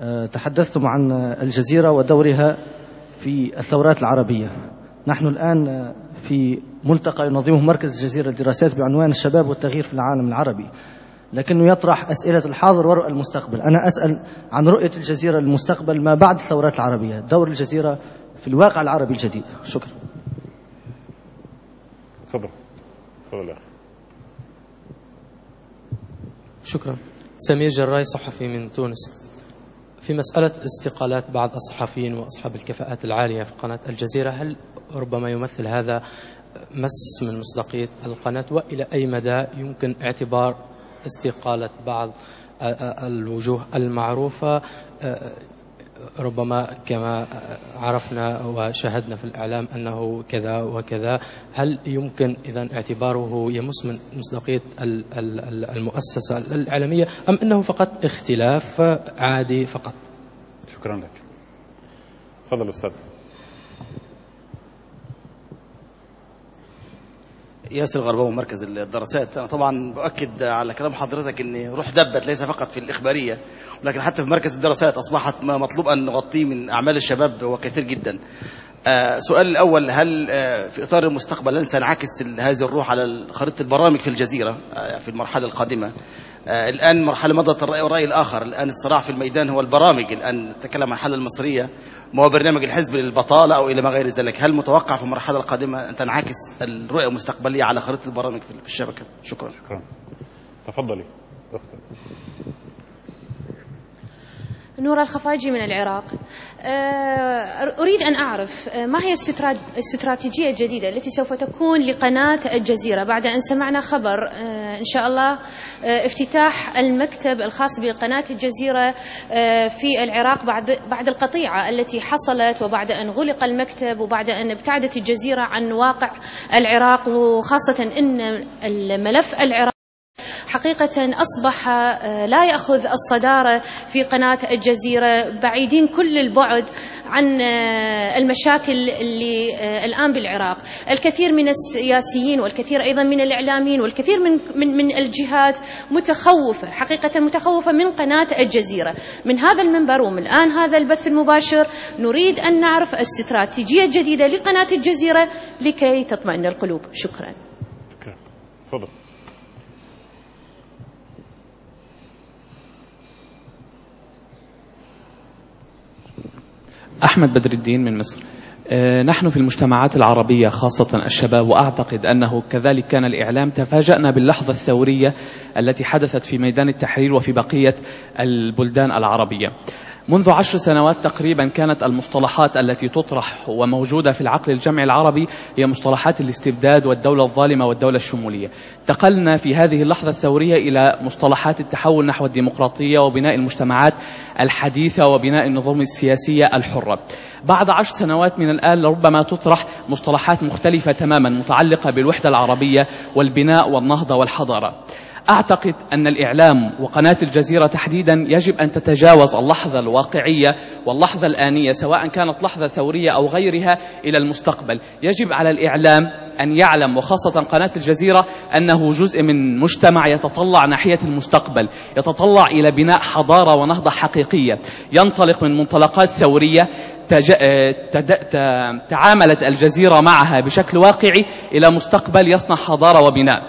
أه، تحدثتم عن الجزيرة ودورها في الثورات العربية. نحن الآن في ملتقى ينظمه مركز الجزيرة للدراسات بعنوان الشباب والتغيير في العالم العربي. لكنه يطرح أسئلة الحاضر ورؤى المستقبل. أنا أسأل عن رؤية الجزيرة للمستقبل ما بعد الثورات العربية دور الجزيرة في الواقع العربي الجديد. شكرا. تفضل. تفضل شكرا. سمير جراي صحفي من تونس. في مسألة استقالات بعض الصحفيين وأصحاب الكفاءات العالية في قناة الجزيرة هل ربما يمثل هذا مس من مصداقية القناة؟ وإلى أي مدى يمكن اعتبار استقالة بعض الوجوه المعروفة ربما كما عرفنا وشاهدنا في الإعلام أنه كذا وكذا. هل يمكن إذا اعتباره يمس من مصداقية المؤسسة الإعلامية أم أنه فقط اختلاف عادي فقط؟ شكرا لك. تفضل أستاذ. ياسر غرباوي مركز الدراسات. أنا طبعا بأكد على كلام حضرتك أن روح دبت ليس فقط في الإخبارية ولكن حتى في مركز الدراسات أصبحت مطلوب أن نغطيه من أعمال الشباب هو كثير جدا. آه سؤال الأول هل آه في إطار المستقبل لن سنعكس هذه الروح على خريطة البرامج في الجزيرة آه في المرحلة القادمة؟ الآن مرحلة مضت الرأي والرأي الآخر. الآن الصراع في الميدان هو البرامج. الآن نتكلم عن الحالة المصرية. ما هو برنامج الحزب للبطالة أو إلى ما غير ذلك. هل متوقع في المرحلة القادمة أن تنعكس الرؤية المستقبلية على خريطة البرامج في الشبكة؟ شكرا. شكرا. تفضلي أختي. نورا الخفاجي من العراق. آه، أريد أن أعرف آه، ما هي الاستراتيجية الجديدة التي سوف تكون لقناة الجزيرة بعد أن سمعنا خبر آه، إن شاء الله افتتاح المكتب الخاص بقناة الجزيرة في العراق بعد بعد القطيعة التي حصلت وبعد أن غلق المكتب وبعد أن ابتعدت الجزيرة عن واقع العراق وخاصة أن الملف العراقي حقيقة أصبح آه، لا يأخذ الصدارة في قناة الجزيرة بعيدين كل البعد عن آه، المشاكل اللي آه، الآن بالعراق. الكثير من السياسيين والكثير أيضا من الإعلاميين والكثير من, من, من الجهات متخوفة حقيقة متخوفة من قناة الجزيرة. من هذا المنبر ومن الآن هذا البث المباشر نريد أن نعرف استراتيجية جديدة لقناة الجزيرة لكي تطمئن القلوب. شكرا. تفضل. أحمد بدر الدين من مصر. آه، نحن في المجتمعات العربية خاصة الشباب وأعتقد أنه كذلك كان الإعلام تفاجأنا باللحظة الثورية التي حدثت في ميدان التحرير وفي بقية البلدان العربية. منذ عشر سنوات تقريبا كانت المصطلحات التي تطرح وموجودة في العقل الجمعي العربي هي مصطلحات الاستبداد والدولة الظالمة والدولة الشمولية. انتقلنا في هذه اللحظة الثورية إلى مصطلحات التحول نحو الديمقراطية وبناء المجتمعات الحديثة وبناء النظام السياسية الحرة بعد عشر سنوات من الآن ربما تطرح مصطلحات مختلفة تماما متعلقة بالوحدة العربية والبناء والنهضة والحضارة. أعتقد أن الإعلام وقناة الجزيرة تحديدا يجب أن تتجاوز اللحظة الواقعية واللحظة الآنية سواء كانت لحظة ثورية أو غيرها إلى المستقبل. يجب على الإعلام أن يعلم وخاصة قناة الجزيرة أنه جزء من مجتمع يتطلع ناحية المستقبل يتطلع إلى بناء حضارة ونهضة حقيقية. ينطلق من منطلقات ثورية تج... تد... ت... تعاملت الجزيرة معها بشكل واقعي إلى مستقبل يصنع حضارة وبناء.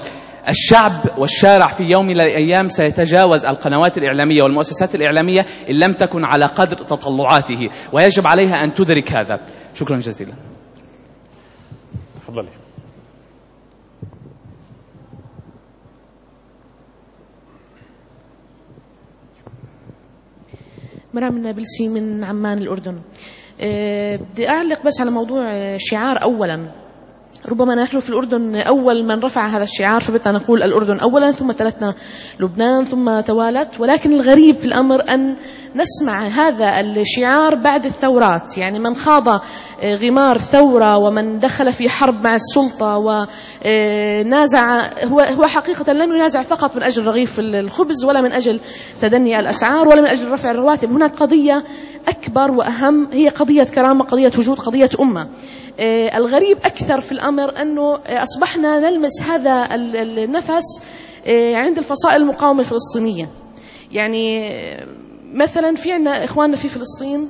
الشعب والشارع في يوم من الأيام سيتجاوز القنوات الإعلامية والمؤسسات الإعلامية إن لم تكن على قدر تطلعاته ويجب عليها أن تدرك هذا. شكرا جزيلا. تفضلي. مرام النابلسي من عمان الأردن. أه بدي أعلق بس على موضوع شعار أولا. ربما نحن في الأردن أول من رفع هذا الشعار فبدنا نقول الأردن أولا ثم تلتنا لبنان ثم توالت. ولكن الغريب في الأمر أن نسمع هذا الشعار بعد الثورات. يعني من خاض آه، غمار ثورة ومن دخل في حرب مع السلطة ونازع هو هو حقيقة لم ينازع فقط من أجل رغيف الخبز ولا من أجل تدني الأسعار ولا من أجل رفع الرواتب. هناك قضية أكبر وأهم هي قضية كرامة قضية وجود قضية أمة. آه، الغريب أكثر في الأمر أنه آه، أصبحنا نلمس هذا النفس آه، عند الفصائل المقاومة الفلسطينية. يعني مثلا في عندنا إخواننا في فلسطين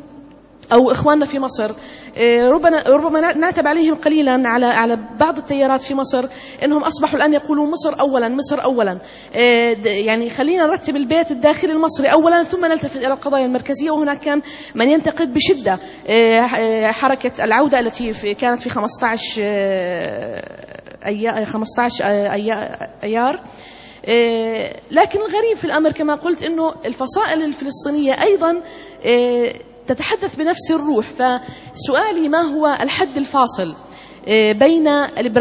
أو إخواننا في مصر. إيه، ربما ربما نعتب عليهم قليلا على على بعض التيارات في مصر إنهم أصبحوا الآن يقولون مصر اولا مصر اولا. إيه، يعني خلينا نرتب البيت الداخلي المصري اولا ثم نلتفت إلى القضايا المركزية وهناك كان من ينتقد بشدة إيه، حركة العودة التي كانت في 15 ايار 15 أيار. لكن الغريب في الأمر كما قلت إنه الفصائل الفلسطينية أيضا تتحدث بنفس الروح. فسؤالي ما هو الحد الفاصل؟ آه، بين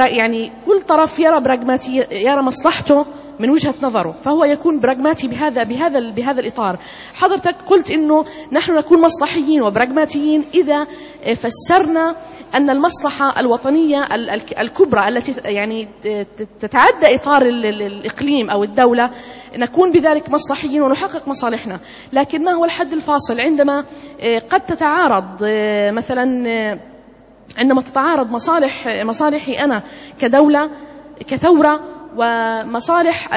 يعني كل طرف يرى براغماتي يرى مصلحته من وجهة نظره فهو يكون براغماتي بهذا بهذا بهذا الإطار. حضرتك قلت إنه نحن نكون مصلحيين وبراغماتيين إذا فسرنا أن المصلحة الوطنية الكبرى التي يعني تتعدى إطار الإقليم أو الدولة نكون بذلك مصلحيين ونحقق مصالحنا. لكن ما هو الحد الفاصل؟ عندما قد تتعارض مثلا عندما تتعارض مصالح مصالحي أنا كدولة كثورة ومصالح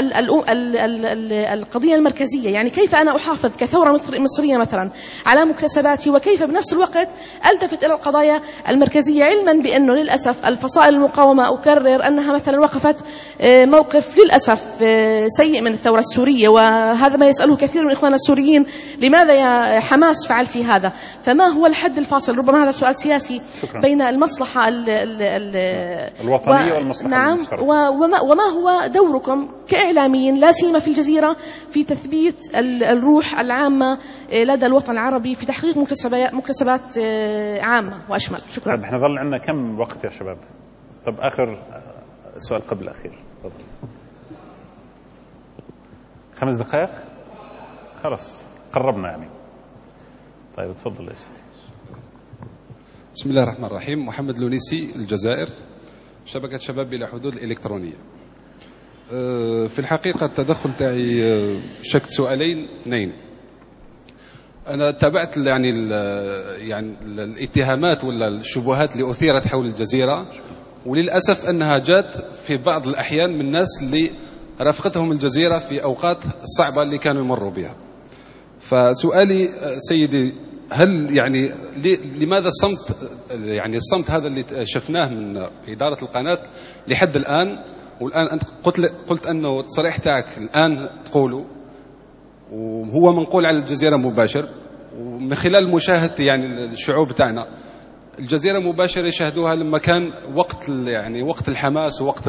القضية المركزية. يعني كيف أنا أحافظ كثورة مصرية مثلا على مكتسباتي؟ وكيف بنفس الوقت ألتفت إلى القضايا المركزية علما بأنه للأسف الفصائل المقاومة أكرر أنها مثلا وقفت آه، موقف للأسف آه، سيء من الثورة السورية. وهذا ما يسأله كثير من إخواننا السوريين لماذا يا حماس فعلتي هذا؟ فما هو الحد الفاصل؟ ربما هذا سؤال سياسي شكرا. بين المصلحة ال ال ال الوطنية و... والمصلحة نعم وما, وما هو هو دوركم كإعلاميين لا سيما في الجزيرة في تثبيت الروح العامة آه، لدى الوطن العربي في تحقيق مكتسبات آه، عامة وأشمل. شكرا. طيب إحنا ظل عندنا كم وقت يا شباب؟ طب آخر سؤال قبل الأخير. تفضل. خمس دقائق؟ خلاص قربنا يعني. طيب تفضل يا سيدي. بسم الله الرحمن الرحيم. محمد لونيسي الجزائر. شبكة شباب بلا حدود الإلكترونية في الحقيقة التدخل تاعي آه، شكت سؤالين اثنين. أنا تابعت يعني ال يعني الاتهامات ولا الشبهات اللي أثيرت حول الجزيرة وللأسف أنها جات في بعض الأحيان من الناس اللي رافقتهم الجزيرة في أوقات صعبة اللي كانوا يمروا بها. فسؤالي آه، سيدي هل يعني لماذا الصمت يعني الصمت هذا اللي شفناه من إدارة القناة لحد الآن؟ والآن أنت قلت, قلت أنه التصريح تاعك الآن تقوله وهو منقول على الجزيرة مباشر ومن خلال مشاهدة يعني الشعوب تاعنا الجزيرة مباشرة يشاهدوها لما كان وقت يعني وقت الحماس ووقت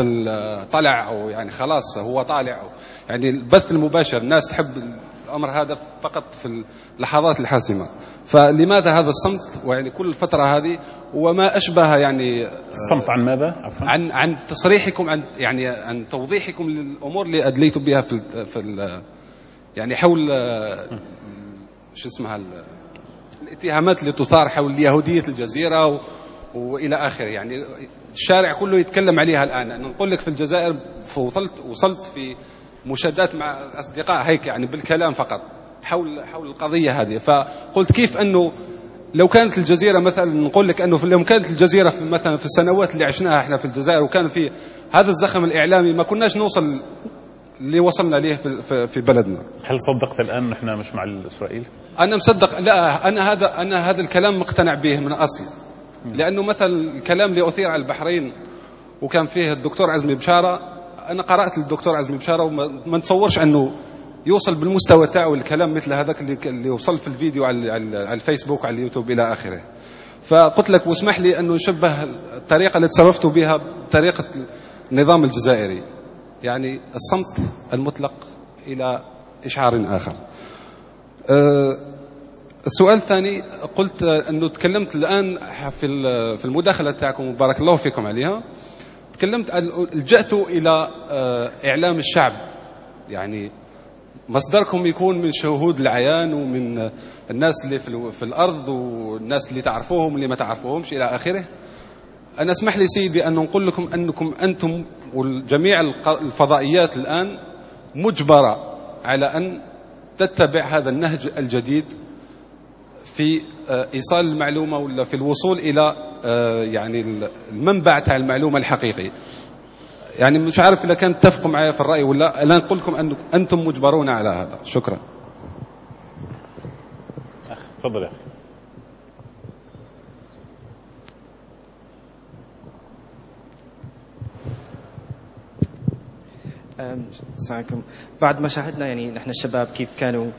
طلع أو يعني خلاص هو طالع يعني البث المباشر الناس تحب الأمر هذا فقط في اللحظات الحاسمة. فلماذا هذا الصمت؟ ويعني كل الفترة هذه وما أشبه يعني الصمت عن ماذا؟ عفوا. عن عن تصريحكم عن يعني عن توضيحكم للأمور اللي أدليتم بها في في يعني حول شو اسمها الاتهامات اللي تثار حول يهودية الجزيرة و وإلى آخره. يعني الشارع كله يتكلم عليها الآن. أنا نقول لك في الجزائر وصلت وصلت في مشادات مع الاصدقاء هيك يعني بالكلام فقط حول حول القضية هذه. فقلت كيف أنه لو كانت الجزيرة مثلا نقول لك أنه لو كانت الجزيرة في مثلا في السنوات اللي عشناها إحنا في الجزائر وكان في هذا الزخم الإعلامي ما كناش نوصل اللي وصلنا ليه في, في بلدنا. هل صدقت الآن نحن مش مع إسرائيل؟ أنا مصدق لا أنا هذا أنا هذا الكلام مقتنع به من أصل. لأنه مثلا الكلام اللي أثير على البحرين وكان فيه الدكتور عزمي بشارة أنا قرأت للدكتور عزمي بشارة وما نتصورش أنه يوصل بالمستوى تاعه الكلام مثل هذاك اللي وصل في الفيديو على على الفيسبوك وعلى اليوتيوب إلى آخره. فقلت لك واسمح لي أنه نشبه الطريقة اللي تصرفت بها بطريقة النظام الجزائري يعني الصمت المطلق إلى إشعار آخر. أه السؤال الثاني قلت أنه تكلمت الآن في في المداخلة تاعكم وبارك الله فيكم عليها. تكلمت لجأت إلى آه، إعلام الشعب يعني مصدركم يكون من شهود العيان ومن الناس اللي في الأرض والناس اللي تعرفوهم واللي ما تعرفوهمش إلى آخره. أنا اسمح لي سيدي أن نقول لكم أنكم أنتم وجميع الفضائيات الآن مجبرة على أن تتبع هذا النهج الجديد في آه، إيصال المعلومة ولا في الوصول إلى آه، يعني المنبع تاع المعلومة الحقيقي يعني مش عارف إذا كان تتفقوا معي في الرأي ولا أنا نقول لكم ان أنتم مجبرون على هذا. شكرا. تفضل يا عليكم. بعد ما شاهدنا يعني نحن الشباب كيف كانوا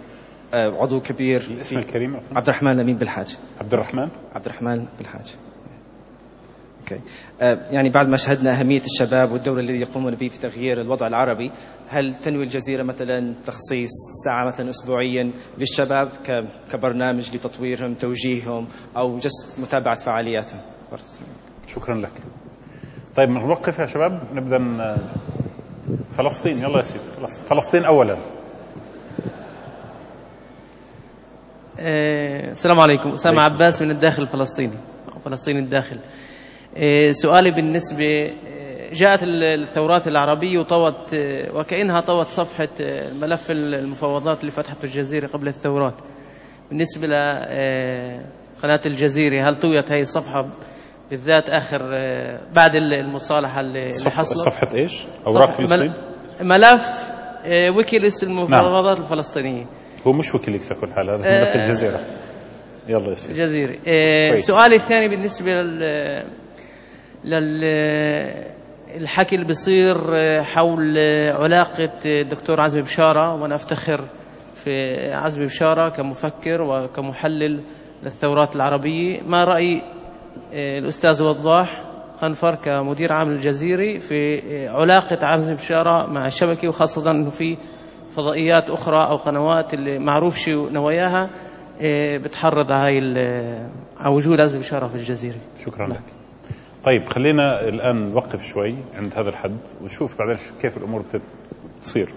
آه، عضو كبير اسم الكريم عبد الرحمن امين بالحاج. عبد الرحمن؟ عبد الرحمن بالحاج. أوكي. آه، يعني بعد ما شهدنا أهمية الشباب والدور الذي يقومون به في تغيير الوضع العربي هل تنوي الجزيرة مثلا تخصيص ساعة مثلا اسبوعيا للشباب كبرنامج لتطويرهم توجيههم أو جس متابعة فعالياتهم؟ شكرا لك. طيب نوقف يا شباب. نبدا فلسطين. يلا يا سيدي خلاص. فلسطين اولا. آه، السلام عليكم. أسامة عباس من الداخل الفلسطيني. فلسطين الداخل. آه، سؤالي بالنسبة آه، جاءت الثورات العربية وطوت وكأنها طوت صفحة ملف المفاوضات اللي فتحته الجزيرة قبل الثورات. بالنسبة لقناة الجزيرة هل طويت هذه الصفحة بالذات آخر بعد المصالحة اللي حصلت؟ صفحة إيش؟ أوراق فلسطين؟ ملف ويكيليكس المفاوضات نعم. الفلسطينية. هو مش ويكيليكس على كل حال هذا ملف الجزيرة. يلا الجزيرة. آه، سؤالي الثاني بالنسبة لل لل الحكي اللي بيصير حول علاقة الدكتور عزمي بشارة وأنا أفتخر في عزمي بشارة كمفكر وكمحلل للثورات العربية. ما رأي آه، الأستاذ وضاح خنفر كمدير عام الجزيري في علاقة عزمي بشارة مع الشبكة وخاصة أنه في فضائيات أخرى أو قنوات اللي معروف شو نواياها إيه، بتحرض هاي على وجود عزم بشارة في الجزيرة. شكرا لك. طيب خلينا الآن نوقف شوي عند هذا الحد ونشوف بعدين كيف الأمور بتصير.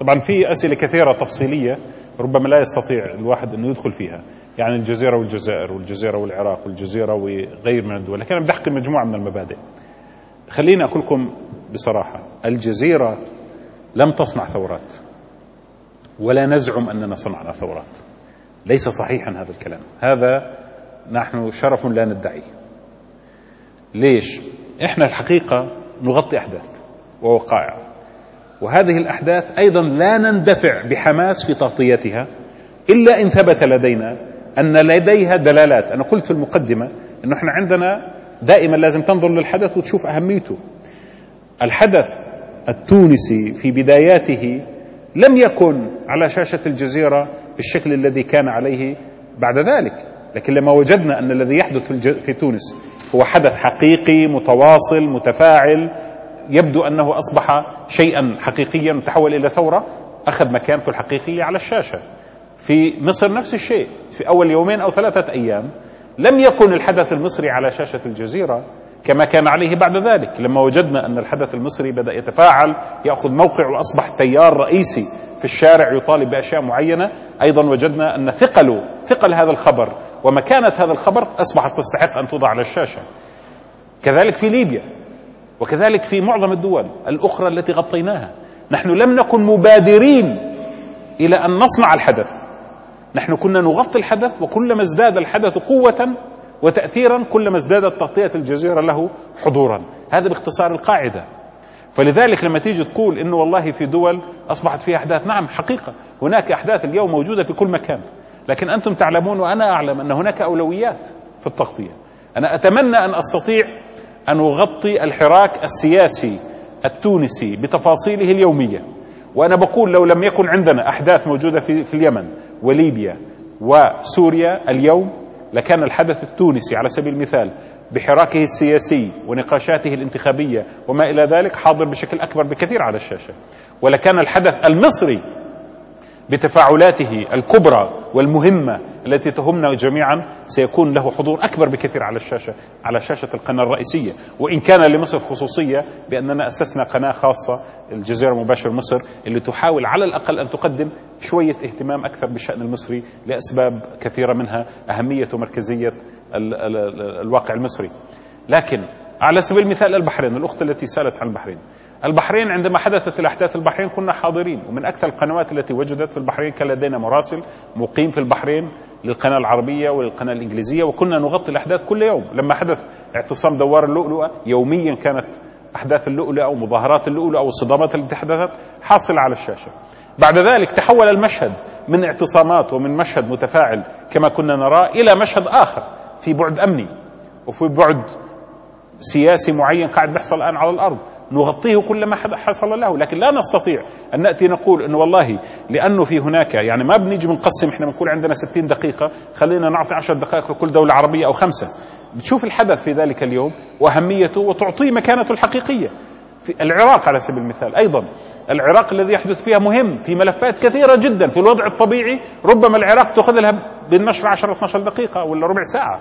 طبعا في أسئلة كثيرة تفصيلية ربما لا يستطيع الواحد أنه يدخل فيها يعني الجزيرة والجزائر والجزيرة والعراق والجزيرة وغير من الدول لكن أنا بدي أحكي مجموعة من المبادئ. خليني أقول لكم بصراحة الجزيرة لم تصنع ثورات ولا نزعم أننا صنعنا ثورات. ليس صحيحا هذا الكلام. هذا نحن شرف لا ندعيه ليش؟ إحنا الحقيقة نغطي أحداث ووقائع. وهذه الأحداث أيضا لا نندفع بحماس في تغطيتها إلا إن ثبت لدينا أن لديها دلالات. أنا قلت في المقدمة أنه إحنا عندنا دائما لازم تنظر للحدث وتشوف أهميته. الحدث التونسي في بداياته لم يكن على شاشة الجزيرة بالشكل الذي كان عليه بعد ذلك لكن لما وجدنا أن الذي يحدث في, في تونس هو حدث حقيقي متواصل متفاعل يبدو أنه أصبح شيئا حقيقيا وتحول إلى ثورة أخذ مكانته الحقيقية على الشاشة. في مصر نفس الشيء في أول يومين أو ثلاثة أيام لم يكن الحدث المصري على شاشة الجزيرة كما كان عليه بعد ذلك. لما وجدنا أن الحدث المصري بدأ يتفاعل يأخذ موقع وأصبح تيار رئيسي في الشارع يطالب بأشياء معينة أيضا وجدنا أن ثقل ثقل هذا الخبر ومكانة هذا الخبر أصبحت تستحق أن توضع على الشاشة. كذلك في ليبيا وكذلك في معظم الدول الأخرى التي غطيناها. نحن لم نكن مبادرين إلى أن نصنع الحدث. نحن كنا نغطي الحدث وكلما ازداد الحدث قوة وتأثيرا كلما ازدادت تغطية الجزيرة له حضورا. هذا باختصار القاعدة. فلذلك لما تيجي تقول إنه والله في دول أصبحت فيها أحداث نعم حقيقة. هناك أحداث اليوم موجودة في كل مكان. لكن أنتم تعلمون وأنا أعلم أن هناك أولويات في التغطية. أنا أتمنى أن أستطيع أن أغطي الحراك السياسي التونسي بتفاصيله اليومية. وأنا بقول لو لم يكن عندنا أحداث موجودة في, في اليمن وليبيا وسوريا اليوم لكان الحدث التونسي على سبيل المثال بحراكه السياسي ونقاشاته الانتخابية وما إلى ذلك حاضر بشكل أكبر بكثير على الشاشة. ولكان الحدث المصري بتفاعلاته الكبرى والمهمة التي تهمنا جميعا سيكون له حضور أكبر بكثير على الشاشة على شاشة القناة الرئيسية. وإن كان لمصر خصوصية بأننا أسسنا قناة خاصة الجزيرة مباشر مصر اللي تحاول على الأقل أن تقدم شوية اهتمام أكثر بالشأن المصري لأسباب كثيرة منها أهمية ومركزية الواقع المصري. لكن على سبيل المثال البحرين الأخت التي سألت عن البحرين. البحرين عندما حدثت الأحداث البحرين كنا حاضرين ومن أكثر القنوات التي وجدت في البحرين كان لدينا مراسل مقيم في البحرين للقناة العربية وللقناة الإنجليزية وكنا نغطي الأحداث كل يوم. لما حدث اعتصام دوار اللؤلؤة يوميا كانت أحداث اللؤلؤة أو مظاهرات اللؤلؤة أو الصدامات التي حدثت حاصلة على الشاشة. بعد ذلك تحول المشهد من اعتصامات ومن مشهد متفاعل كما كنا نراه إلى مشهد آخر في بعد أمني وفي بعد سياسي معين قاعد بيحصل الآن على الأرض. نغطيه كلما حصل له. لكن لا نستطيع أن نأتي نقول إنه والله لأنه في هناك يعني ما بنيجي بنقسم إحنا بنقول عندنا 60 دقيقة خلينا نعطي 10 دقائق لكل دولة عربية أو خمسة. بتشوف الحدث في ذلك اليوم وأهميته وتعطيه مكانته الحقيقية. في العراق على سبيل المثال أيضا العراق الذي يحدث فيها مهم في ملفات كثيرة جدا في الوضع الطبيعي. ربما العراق تأخذ لها بالنشر 10 12 دقيقة ولا ربع ساعة.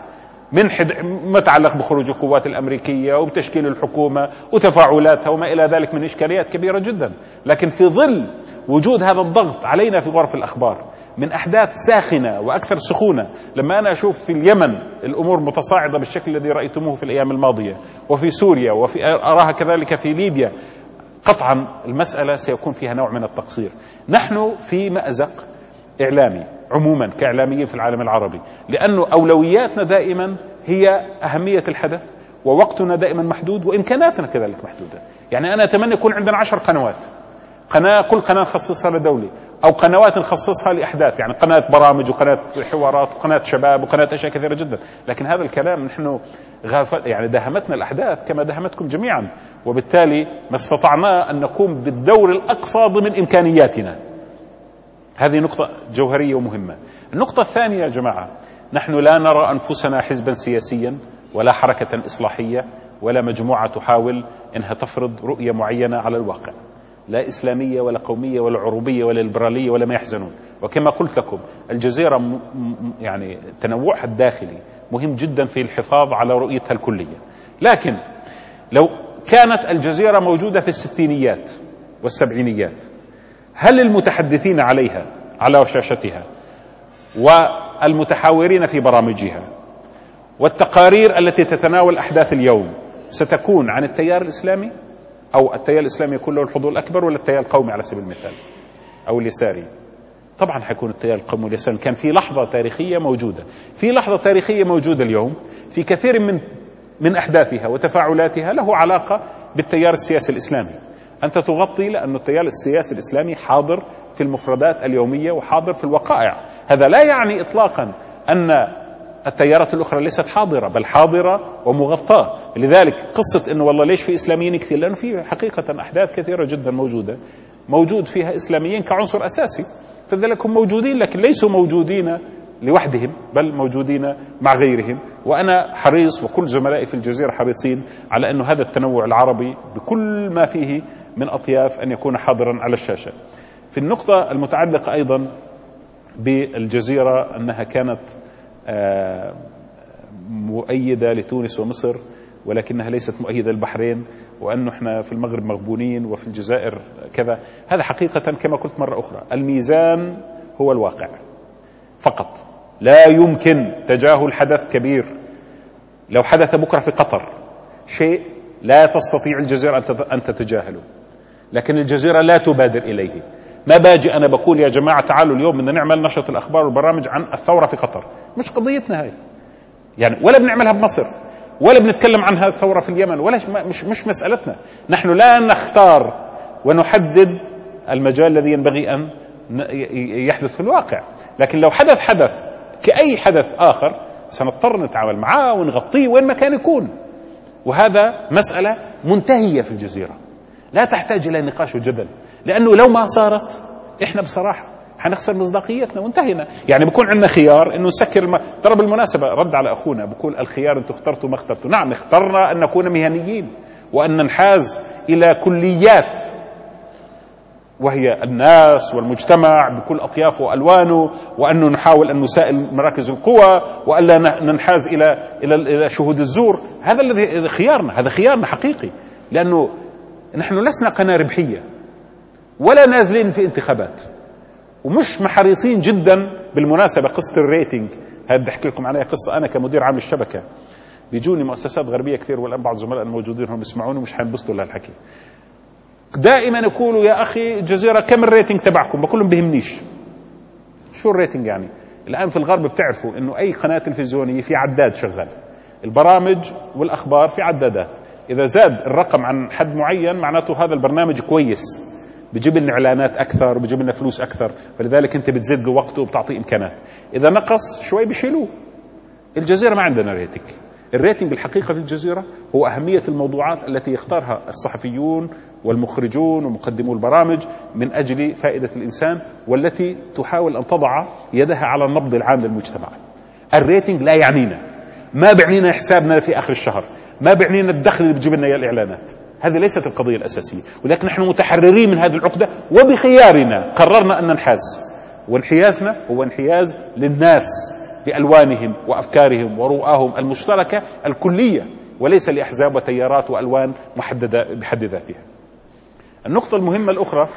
من حد ما يتعلق بخروج القوات الأمريكية وبتشكيل الحكومة وتفاعلاتها وما إلى ذلك من إشكاليات كبيرة جدا، لكن في ظل وجود هذا الضغط علينا في غرف الأخبار من أحداث ساخنة وأكثر سخونة، لما أنا أشوف في اليمن الأمور متصاعدة بالشكل الذي رأيتموه في الأيام الماضية، وفي سوريا وفي أراها كذلك في ليبيا، قطعا المسألة سيكون فيها نوع من التقصير. نحن في مأزق إعلامي عموما كإعلاميين في العالم العربي لأنه أولوياتنا دائما هي أهمية الحدث ووقتنا دائما محدود وإمكاناتنا كذلك محدودة. يعني أنا أتمنى يكون عندنا عشر قنوات قناة كل قناة نخصصها لدولة أو قنوات نخصصها لأحداث يعني قناة برامج وقناة حوارات وقناة شباب وقناة أشياء كثيرة جدا. لكن هذا الكلام نحن غافل يعني دهمتنا الأحداث كما دهمتكم جميعا. وبالتالي ما استطعنا أن نقوم بالدور الأقصى ضمن إمكانياتنا. هذه نقطة جوهرية ومهمة. النقطة الثانية يا جماعة نحن لا نرى أنفسنا حزبا سياسيا ولا حركة إصلاحية ولا مجموعة تحاول أنها تفرض رؤية معينة على الواقع. لا إسلامية ولا قومية ولا عروبية ولا ليبرالية ولا ما يحزنون. وكما قلت لكم الجزيرة يعني تنوعها الداخلي مهم جدا في الحفاظ على رؤيتها الكلية. لكن لو كانت الجزيرة موجودة في الستينيات والسبعينيات هل المتحدثين عليها على شاشتها والمتحاورين في برامجها والتقارير التي تتناول أحداث اليوم ستكون عن التيار الإسلامي؟ أو التيار الإسلامي يكون له الحضور الأكبر ولا التيار القومي على سبيل المثال؟ أو اليساري؟ طبعا حيكون التيار القومي واليساري. كان في لحظة تاريخية موجودة. في لحظة تاريخية موجودة اليوم في كثير من من أحداثها وتفاعلاتها له علاقة بالتيار السياسي الإسلامي. أنت تغطي لأن التيار السياسي الإسلامي حاضر في المفردات اليومية وحاضر في الوقائع. هذا لا يعني إطلاقا أن التيارات الأخرى ليست حاضرة بل حاضرة ومغطاة. لذلك قصة أنه والله ليش في إسلاميين كثير؟ لأنه في حقيقة أحداث كثيرة جدا موجودة موجود فيها إسلاميين كعنصر أساسي. فذلك هم موجودين لكن ليسوا موجودين لوحدهم بل موجودين مع غيرهم. وأنا حريص وكل زملائي في الجزيرة حريصين على انه هذا التنوع العربي بكل ما فيه من أطياف أن يكون حاضرا على الشاشة. في النقطة المتعلقة أيضا بالجزيرة أنها كانت آه، مؤيدة لتونس ومصر ولكنها ليست مؤيدة للبحرين وأنه إحنا في المغرب مغبونين وفي الجزائر كذا. هذا حقيقة كما قلت مرة أخرى. الميزان هو الواقع. فقط. لا يمكن تجاهل حدث كبير. لو حدث بكرة في قطر شيء لا تستطيع الجزيرة أن تتجاهله. لكن الجزيرة لا تبادر إليه. ما باجي أنا بقول يا جماعة تعالوا اليوم بدنا نعمل نشرة الأخبار والبرامج عن الثورة في قطر. مش قضيتنا هاي. يعني ولا بنعملها بمصر ولا بنتكلم عن هذه الثورة في اليمن ولا مش مش مسألتنا. نحن لا نختار ونحدد المجال الذي ينبغي أن يحدث في الواقع. لكن لو حدث حدث كأي حدث آخر سنضطر نتعامل معاه ونغطيه وين ما كان يكون. وهذا مسألة منتهية في الجزيرة. لا تحتاج إلى نقاش وجدل لأنه لو ما صارت إحنا بصراحة حنخسر مصداقيتنا وانتهينا. يعني بكون عندنا خيار إنه نسكر الم... ترى بالمناسبة رد على أخونا بقول الخيار أنتم اخترتوا ما اخترتوا. نعم اخترنا أن نكون مهنيين وأن ننحاز إلى كليات وهي الناس والمجتمع بكل أطيافه وألوانه وانه نحاول أن نسائل مراكز القوى والا ننحاز إلى إلى إلى شهود الزور. هذا الذي خيارنا هذا خيارنا حقيقي لأنه نحن لسنا قناة ربحية ولا نازلين في انتخابات ومش محرصين جدا بالمناسبة قصة ال rating هذا بدي أحكي لكم عليها قصة. أنا كمدير عام الشبكة بيجوني مؤسسات غربية كثير والآن بعض الزملاء الموجودين هم بيسمعوني ومش حينبسطوا لهالحكي دائما يقولوا يا أخي الجزيرة كم ال rating تبعكم؟ بقول لهم بهمنيش. شو ال rating يعني؟ الآن في الغرب بتعرفوا إنه أي قناة تلفزيونية في عداد شغال. البرامج والأخبار في عدادات. إذا زاد الرقم عن حد معين معناته هذا البرنامج كويس. بجيب لنا إعلانات أكثر بجيب لنا فلوس أكثر. فلذلك أنت بتزيد له وقته وبتعطيه إمكانات. إذا نقص شوي بشيلوه الجزيرة ما عندنا rating ال rating الحقيقة في الجزيرة هو أهمية الموضوعات التي يختارها الصحفيون والمخرجون ومقدمو البرامج من أجل فائدة الإنسان والتي تحاول أن تضع يدها على النبض العام للمجتمع. الريتنج لا يعنينا. ما بيعنينا حسابنا في آخر الشهر، ما بيعنينا الدخل اللي بتجيب لنا إياه الإعلانات. هذه ليست القضية الأساسية، ولكن نحن متحررين من هذه العقدة وبخيارنا قررنا أن ننحاز. وانحيازنا هو انحياز للناس بألوانهم وأفكارهم ورؤاهم المشتركة الكلية وليس لأحزاب وتيارات وألوان محددة بحد ذاتها النقطة المهمة الأخرى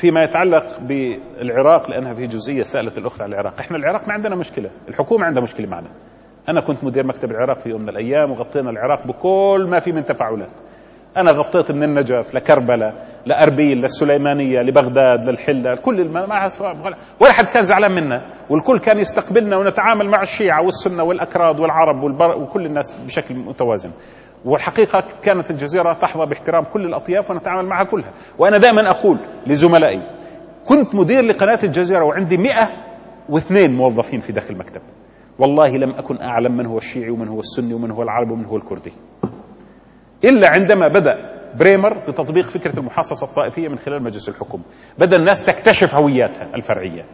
فيما يتعلق بالعراق لأنها في جزئية سألت الأخت عن العراق. إحنا العراق ما عندنا مشكلة. الحكومة عندها مشكلة معنا. أنا كنت مدير مكتب العراق في يوم من الأيام وغطينا العراق بكل ما في من تفاعلات. أنا غطيت من النجف لكربلاء لأربيل للسليمانية لبغداد للحلة كل ما ولا حد كان زعلان منا. والكل كان يستقبلنا ونتعامل مع الشيعة والسنة والأكراد والعرب وكل الناس بشكل متوازن. والحقيقة كانت الجزيرة تحظى باحترام كل الأطياف ونتعامل معها كلها. وأنا دائما أقول لزملائي كنت مدير لقناة الجزيرة وعندي 102 موظفين في داخل المكتب. والله لم أكن أعلم من هو الشيعي ومن هو السني ومن هو العربي ومن هو الكردي. إلا عندما بدأ بريمر بتطبيق فكرة المحاصصة الطائفية من خلال مجلس الحكم بدأ الناس تكتشف هوياتها الفرعية.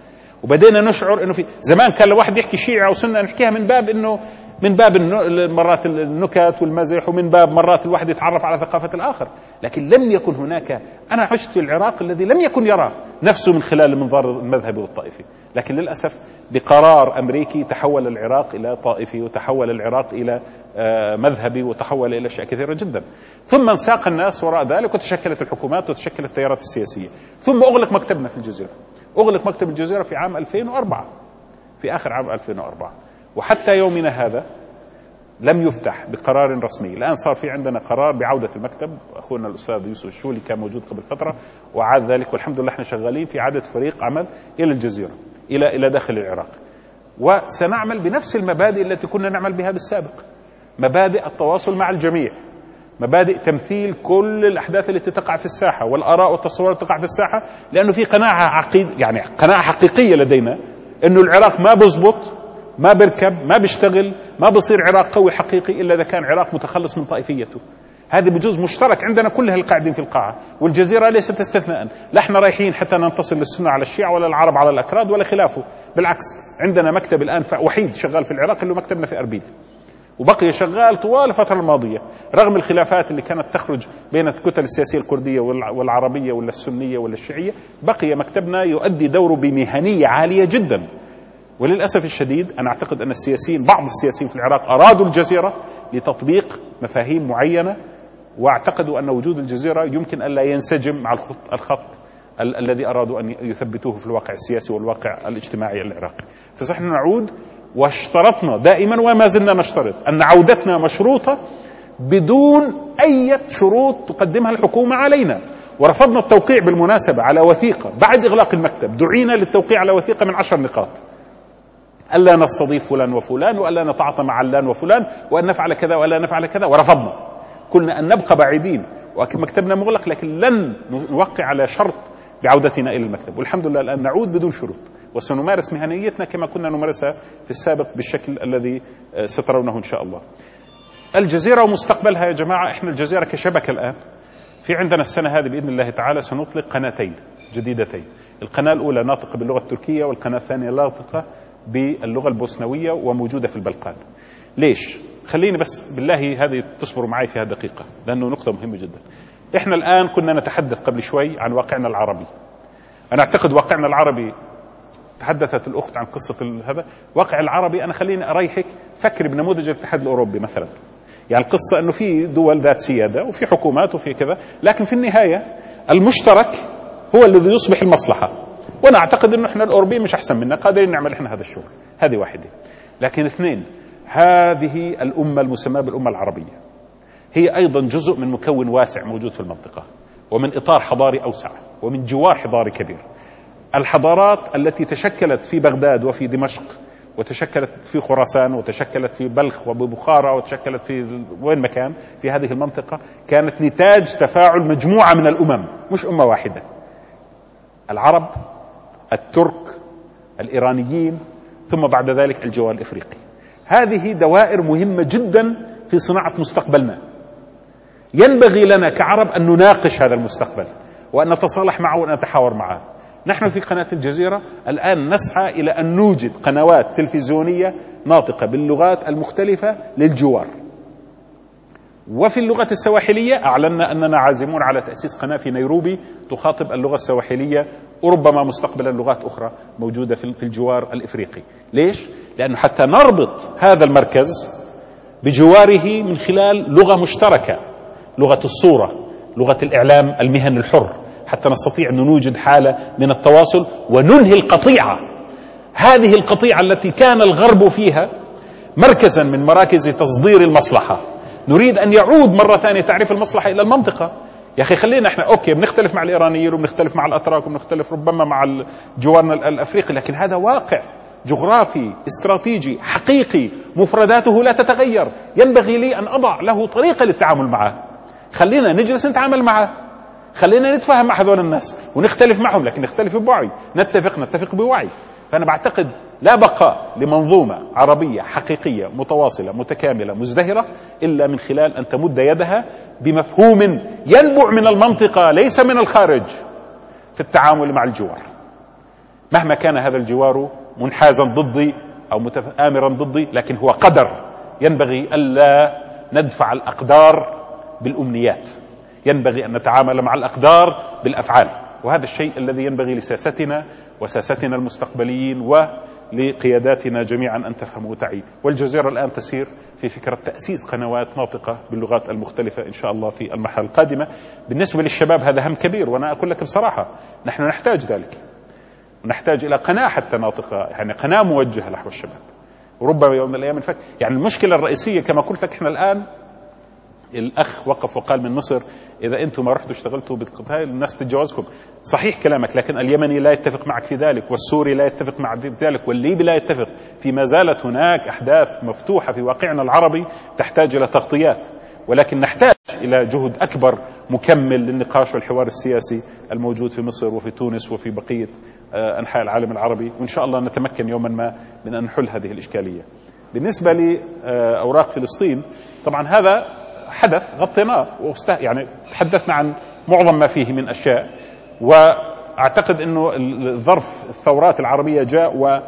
وبدينا نشعر إنه في زمان كان لو واحد يحكي شيعة أو سنة نحكيها من باب إنه من باب مرات النكت والمزح ومن باب مرات الواحد يتعرف على ثقافة الآخر. لكن لم يكن هناك أنا عشت في العراق الذي لم يكن يرى نفسه من خلال المنظار المذهبي والطائفي. لكن للأسف بقرار أمريكي تحول العراق إلى طائفي وتحول العراق إلى مذهبي وتحول إلى أشياء كثيرة جدا. ثم انساق الناس وراء ذلك وتشكلت الحكومات وتشكلت التيارات السياسية. ثم أغلق مكتبنا في الجزيرة. أغلق مكتب الجزيرة في عام 2004 في آخر عام 2004 وحتى يومنا هذا لم يفتح بقرار رسمي. الآن صار في عندنا قرار بعودة المكتب أخونا الأستاذ يوسف الشولي كان موجود قبل فترة وعاد ذلك والحمد لله إحنا شغالين في عادة فريق عمل إلى الجزيرة إلى إلى داخل العراق. وسنعمل بنفس المبادئ التي كنا نعمل بها بالسابق. مبادئ التواصل مع الجميع مبادئ تمثيل كل الأحداث التي تقع في الساحة والآراء والتصورات تقع في الساحة لأنه في قناعة عقيد يعني قناعة حقيقية لدينا إنه العراق ما بزبط ما بركب ما بيشتغل ما بصير عراق قوي حقيقي إلا إذا كان عراق متخلص من طائفيته. هذا بجوز مشترك. عندنا كل القاعدين في القاعة. والجزيرة ليست استثناء لا إحنا رايحين حتى ننتصر للسنة على الشيعة ولا العرب على الأكراد ولا خلافه. بالعكس عندنا مكتب الآن وحيد شغال في العراق اللي مكتبنا في أربيل. وبقي شغال طوال الفترة الماضية. رغم الخلافات اللي كانت تخرج بين الكتل السياسية الكردية والعربية ولا السنية ولا الشيعية بقي مكتبنا يؤدي دوره بمهنية عالية جدا. وللأسف الشديد أنا أعتقد أن السياسيين بعض السياسيين في العراق أرادوا الجزيرة لتطبيق مفاهيم معينة واعتقدوا أن وجود الجزيرة يمكن ألا ينسجم مع الخط, الخط ال الذي أرادوا أن يثبتوه في الواقع السياسي والواقع الاجتماعي العراقي. فنحن نعود واشترطنا دائما وما زلنا نشترط أن عودتنا مشروطة بدون أي شروط تقدمها الحكومة علينا. ورفضنا التوقيع بالمناسبة على وثيقة بعد إغلاق المكتب. دعينا للتوقيع على وثيقة من عشر نقاط. ألا نستضيف فلان وفلان وألا نتعاطى مع علان وفلان وأن نفعل كذا وألا نفعل كذا ورفضنا. قلنا أن نبقى بعيدين ومكتبنا مغلق لكن لن نوقع على شرط بعودتنا إلى المكتب. والحمد لله الآن نعود بدون شروط وسنمارس مهنيتنا كما كنا نمارسها في السابق بالشكل الذي آه، سترونه إن شاء الله. الجزيرة ومستقبلها يا جماعة إحنا الجزيرة كشبكة الآن. في عندنا السنة هذه بإذن الله تعالى سنطلق قناتين جديدتين. القناة الأولى ناطقة باللغة التركية والقناة الثانية ناطقة باللغة البوسنوية وموجودة في البلقان. ليش؟ خليني بس بالله هذه تصبروا معي فيها دقيقة لأنه نقطة مهمة جدا. إحنا الآن كنا نتحدث قبل شوي عن واقعنا العربي. أنا أعتقد واقعنا العربي تحدثت الأخت عن قصة هذا. واقع العربي أنا خليني أريحك فكر بنموذج الاتحاد الأوروبي مثلا. يعني القصة أنه في دول ذات سيادة وفي حكومات وفي كذا لكن في النهاية المشترك هو الذي يصبح المصلحة. وأنا أعتقد أنه إحنا الأوروبيين مش أحسن منا قادرين نعمل إحنا هذا الشغل. هذه واحدة. لكن اثنين هذه الأمة المسماة بالأمة العربية. هي أيضا جزء من مكون واسع موجود في المنطقة ومن إطار حضاري أوسع ومن جوار حضاري كبير. الحضارات التي تشكلت في بغداد وفي دمشق وتشكلت في خراسان وتشكلت في بلخ وببخارى وتشكلت في وين ما كان في هذه المنطقة كانت نتاج تفاعل مجموعة من الأمم مش أمة واحدة. العرب الترك الإيرانيين ثم بعد ذلك الجوار الإفريقي. هذه دوائر مهمة جدا في صناعة مستقبلنا. ينبغي لنا كعرب أن نناقش هذا المستقبل وأن نتصالح معه وأن نتحاور معه. نحن في قناة الجزيرة الآن نسعى إلى أن نوجد قنوات تلفزيونية ناطقة باللغات المختلفة للجوار. وفي اللغة السواحلية أعلنا أننا عازمون على تأسيس قناة في نيروبي تخاطب اللغة السواحلية وربما مستقبلا لغات أخرى موجودة في الجوار الإفريقي. ليش؟ لأنه حتى نربط هذا المركز بجواره من خلال لغة مشتركة لغة الصورة لغة الإعلام المهن الحر حتى نستطيع أن نوجد حالة من التواصل وننهي القطيعة. هذه القطيعة التي كان الغرب فيها مركزا من مراكز تصدير المصلحة. نريد أن يعود مرة ثانية تعريف المصلحة إلى المنطقة. يا أخي خلينا إحنا أوكي بنختلف مع الإيرانيين وبنختلف مع الأتراك وبنختلف ربما مع جوارنا الأفريقي لكن هذا واقع جغرافي استراتيجي حقيقي مفرداته لا تتغير. ينبغي لي أن أضع له طريقة للتعامل معه. خلينا نجلس نتعامل معه. خلينا نتفاهم مع هذول الناس ونختلف معهم لكن نختلف بوعي. نتفق نتفق بوعي. فأنا بعتقد لا بقاء لمنظومة عربية حقيقية متواصلة متكاملة مزدهرة إلا من خلال أن تمد يدها بمفهوم ينبع من المنطقة ليس من الخارج في التعامل مع الجوار. مهما كان هذا الجوار منحازا ضدي أو آمرا ضدي لكن هو قدر ينبغي ألا ندفع الأقدار بالأمنيات. ينبغي أن نتعامل مع الأقدار بالأفعال. وهذا الشيء الذي ينبغي لسياستنا وساستنا المستقبليين ولقياداتنا جميعا أن تفهموا وتعي. والجزيرة الآن تسير في فكرة تأسيس قنوات ناطقة باللغات المختلفة إن شاء الله في المرحلة القادمة. بالنسبة للشباب هذا هم كبير وأنا أقول لك بصراحة نحن نحتاج ذلك. ونحتاج إلى قناة حتى ناطقة يعني قناة موجهة نحو الشباب. وربما يوم من الأيام الفك يعني المشكلة الرئيسية كما قلت لك إحنا الآن الأخ وقف وقال من مصر إذا أنتم ما رحتوا اشتغلتوا بالقتال الناس تتجاوزكم صحيح كلامك لكن اليمني لا يتفق معك في ذلك والسوري لا يتفق في ذلك والليبي لا يتفق. في ما زالت هناك أحداث مفتوحة في واقعنا العربي تحتاج إلى تغطيات ولكن نحتاج إلى جهد أكبر مكمل للنقاش والحوار السياسي الموجود في مصر وفي تونس وفي بقية آه، أنحاء العالم العربي. وإن شاء الله نتمكن يوما ما من أن نحل هذه الإشكالية. بالنسبة لأوراق فلسطين طبعا هذا حدث غطيناه. يعني تحدثنا عن معظم ما فيه من أشياء. وأعتقد إنه ظرف الثورات العربية جاء و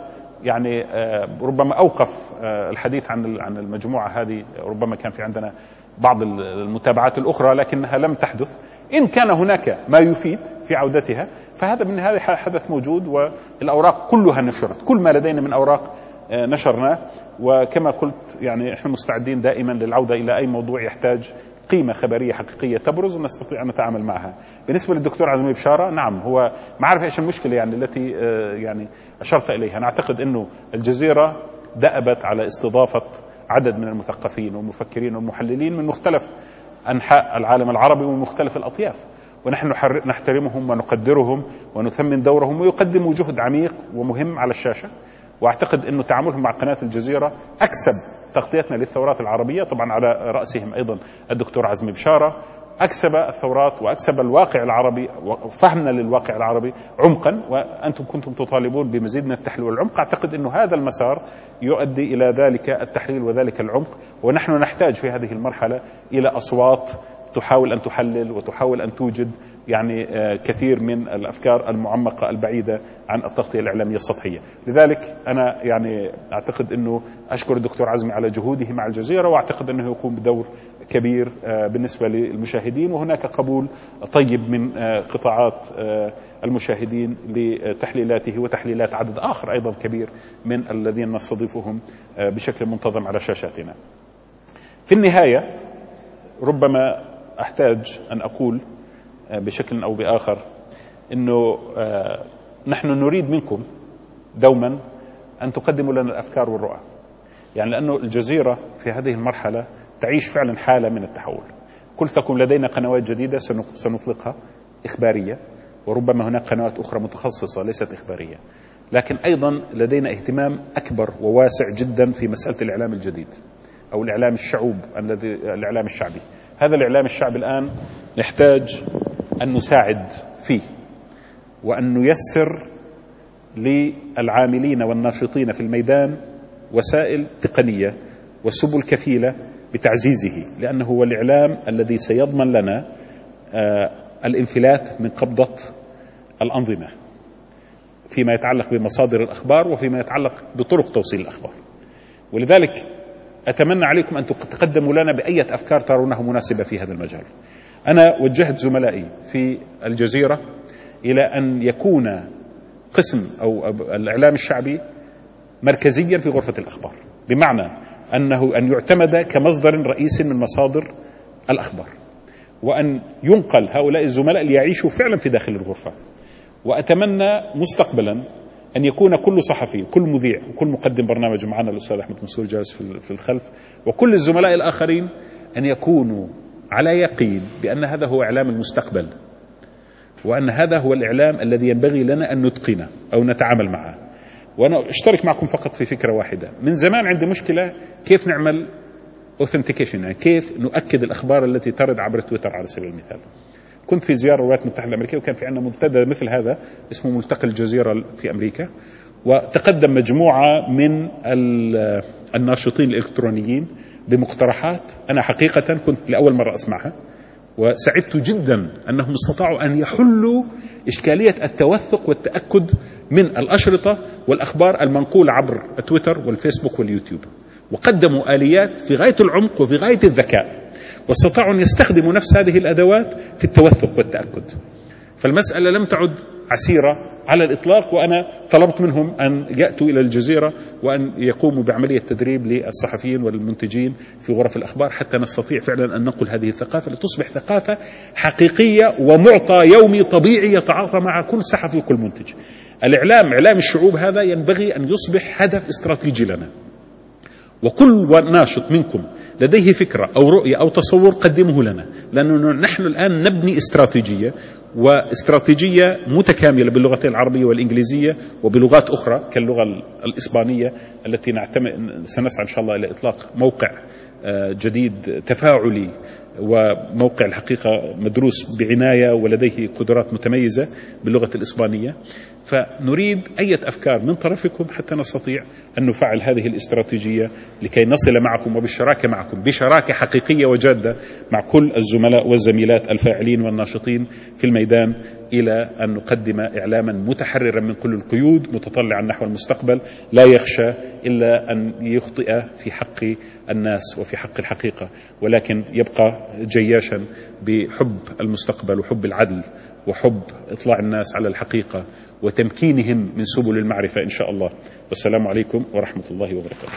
يعني آه، ربما أوقف آه، الحديث عن عن المجموعة هذه. ربما كان في عندنا بعض المتابعات الأخرى لكنها لم تحدث. إن كان هناك ما يفيد في عودتها فهذا من هذا حدث موجود. والأوراق كلها نشرت. كل ما لدينا من أوراق نشرناه. وكما قلت يعني إحنا مستعدين دائما للعودة إلى أي موضوع يحتاج قيمة خبرية حقيقية تبرز ونستطيع أن نتعامل معها. بالنسبة للدكتور عزمي بشارة نعم هو ما اعرف إيش المشكلة يعني التي آه، يعني أشرت إليها، أنا اعتقد إنه الجزيرة دأبت على استضافة عدد من المثقفين والمفكرين والمحللين من مختلف أنحاء العالم العربي ومن مختلف الأطياف. ونحن نحترمهم ونقدرهم ونثمن دورهم ويقدموا جهد عميق ومهم على الشاشة. واعتقد إنه تعاملهم مع قناة الجزيرة أكسب تغطيتنا للثورات العربية طبعا على رأسهم أيضا الدكتور عزمي بشارة. أكسب الثورات وأكسب الواقع العربي وفهمنا للواقع العربي عمقا وأنتم كنتم تطالبون بمزيد من التحليل والعمق. أعتقد إنه هذا المسار يؤدي إلى ذلك التحليل وذلك العمق ونحن نحتاج في هذه المرحلة إلى أصوات تحاول أن تحلل وتحاول أن توجد يعني آه، كثير من الأفكار المعمقة البعيدة عن التغطية الإعلامية السطحية، لذلك أنا يعني أعتقد إنه أشكر الدكتور عزمي على جهوده مع الجزيرة وأعتقد إنه يقوم بدور كبير آه، بالنسبة للمشاهدين وهناك قبول طيب من آه، قطاعات المشاهدين لتحليلاته وتحليلات عدد آخر أيضا كبير من الذين نستضيفهم بشكل منتظم على شاشاتنا. في النهاية ربما أحتاج أن أقول بشكل أو بآخر إنه آه، نحن نريد منكم دوما أن تقدموا لنا الأفكار والرؤى. يعني لأنه الجزيرة في هذه المرحلة تعيش فعلا حالة من التحول. كل تكون لدينا قنوات جديدة سنطلقها إخبارية وربما هناك قنوات أخرى متخصصة ليست إخبارية. لكن أيضا لدينا اهتمام أكبر وواسع جدا في مسألة الإعلام الجديد أو الإعلام الشعوب الذي الإعلام الشعبي. هذا الإعلام الشعبي الآن نحتاج أن نساعد فيه وأن نيسر للعاملين والناشطين في الميدان وسائل تقنية وسبل كفيلة بتعزيزه لأنه هو الإعلام الذي سيضمن لنا آه، الانفلات من قبضة الأنظمة فيما يتعلق بمصادر الأخبار وفيما يتعلق بطرق توصيل الأخبار. ولذلك أتمنى عليكم أن تقدموا لنا بأية أفكار ترونها مناسبة في هذا المجال. أنا وجهت زملائي في الجزيرة إلى أن يكون قسم أو الإعلام الشعبي مركزيا في غرفة الأخبار بمعنى أنه أن يعتمد كمصدر رئيسي من مصادر الأخبار وأن ينقل هؤلاء الزملاء ليعيشوا فعلا في داخل الغرفة. وأتمنى مستقبلا أن يكون كل صحفي كل مذيع وكل مقدم برنامج معنا الأستاذ أحمد منصور جالس في الخلف وكل الزملاء الآخرين أن يكونوا على يقين بأن هذا هو إعلام المستقبل وأن هذا هو الإعلام الذي ينبغي لنا أن نتقنه أو نتعامل معه. وأنا أشترك معكم فقط في فكرة واحدة. من زمان عندي مشكلة كيف نعمل اوثنتيكيشن يعني كيف نؤكد الأخبار التي ترد عبر تويتر على سبيل المثال. كنت في زيارة الولايات المتحدة الأمريكية وكان في عندنا منتدى مثل هذا اسمه ملتقى الجزيرة في أمريكا. وتقدم مجموعة من الناشطين الإلكترونيين بمقترحات. أنا حقيقة كنت لأول مرة أسمعها وسعدت جدا أنهم استطاعوا أن يحلوا إشكالية التوثق والتأكد من الأشرطة والأخبار المنقولة عبر تويتر والفيسبوك واليوتيوب. وقدموا آليات في غاية العمق وفي غاية الذكاء واستطاعوا أن يستخدموا نفس هذه الأدوات في التوثق والتأكد. فالمسألة لم تعد عسيرة على الإطلاق وأنا طلبت منهم أن يأتوا إلى الجزيرة وأن يقوموا بعملية تدريب للصحفيين والمنتجين في غرف الأخبار حتى نستطيع فعلا أن ننقل هذه الثقافة لتصبح ثقافة حقيقية ومعطى يومي طبيعي يتعاطى مع كل صحفي وكل منتج. الإعلام إعلام الشعوب هذا ينبغي أن يصبح هدف استراتيجي لنا. وكل ناشط منكم لديه فكرة أو رؤية أو تصور قدمه لنا لأنه نحن الآن نبني استراتيجية واستراتيجية متكاملة باللغتين العربية والإنجليزية وبلغات أخرى كاللغة الإسبانية التي سنسعى إن شاء الله إلى إطلاق موقع آه، جديد تفاعلي وموقع الحقيقة مدروس بعناية ولديه قدرات متميزة باللغة الإسبانية. فنريد أي أفكار من طرفكم حتى نستطيع أن نفعل هذه الاستراتيجية لكي نصل معكم وبالشراكة معكم بشراكة حقيقية وجادة مع كل الزملاء والزميلات الفاعلين والناشطين في الميدان إلى أن نقدم إعلاما متحررا من كل القيود متطلعا نحو المستقبل لا يخشى إلا أن يخطئ في حق الناس وفي حق الحقيقة. ولكن يبقى جياشا بحب المستقبل وحب العدل وحب إطلاع الناس على الحقيقة وتمكينهم من سبل المعرفة إن شاء الله. والسلام عليكم ورحمة الله وبركاته.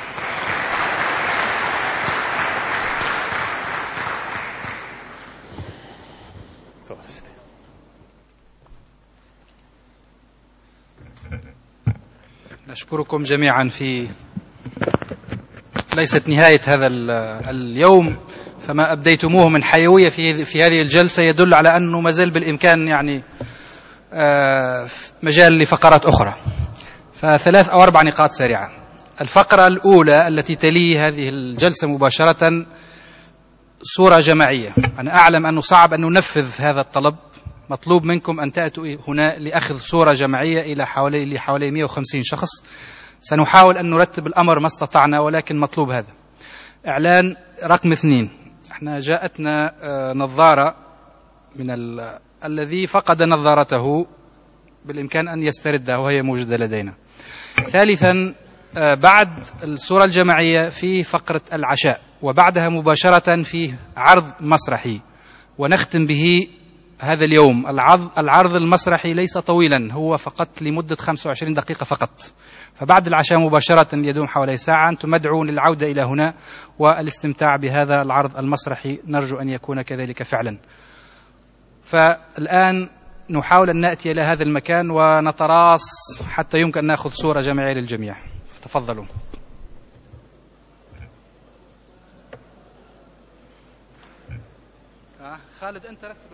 نشكركم جميعا في ليست نهاية هذا اليوم. فما أبديتموه من حيوية في في هذه الجلسة يدل على أنه ما زال بالإمكان يعني آه، مجال لفقرات أخرى. فثلاث أو أربع نقاط سريعة. الفقرة الأولى التي تلي هذه الجلسة مباشرة صورة جماعية. أنا أعلم أنه صعب أن ننفذ هذا الطلب. مطلوب منكم أن تأتوا هنا لأخذ صورة جماعية إلى حوالي لحوالي 150 شخص. سنحاول أن نرتب الأمر ما استطعنا ولكن مطلوب هذا. إعلان رقم اثنين. إحنا جاءتنا آه، نظارة من ال... الذي فقد نظارته بالإمكان أن يستردها وهي موجودة لدينا. ثالثا آه، بعد الصورة الجماعية في فقرة العشاء وبعدها مباشرة في عرض مسرحي ونختم به هذا اليوم. العرض, العرض المسرحي ليس طويلا هو فقط لمدة 25 دقيقة فقط. فبعد العشاء مباشرة يدوم حوالي ساعة. أنتم مدعون للعودة إلى هنا والاستمتاع بهذا العرض المسرحي. نرجو أن يكون كذلك فعلا. فالآن نحاول أن نأتي إلى هذا المكان ونتراص حتى يمكن أن نأخذ صورة جماعية للجميع. تفضلوا. خالد أنت رتب.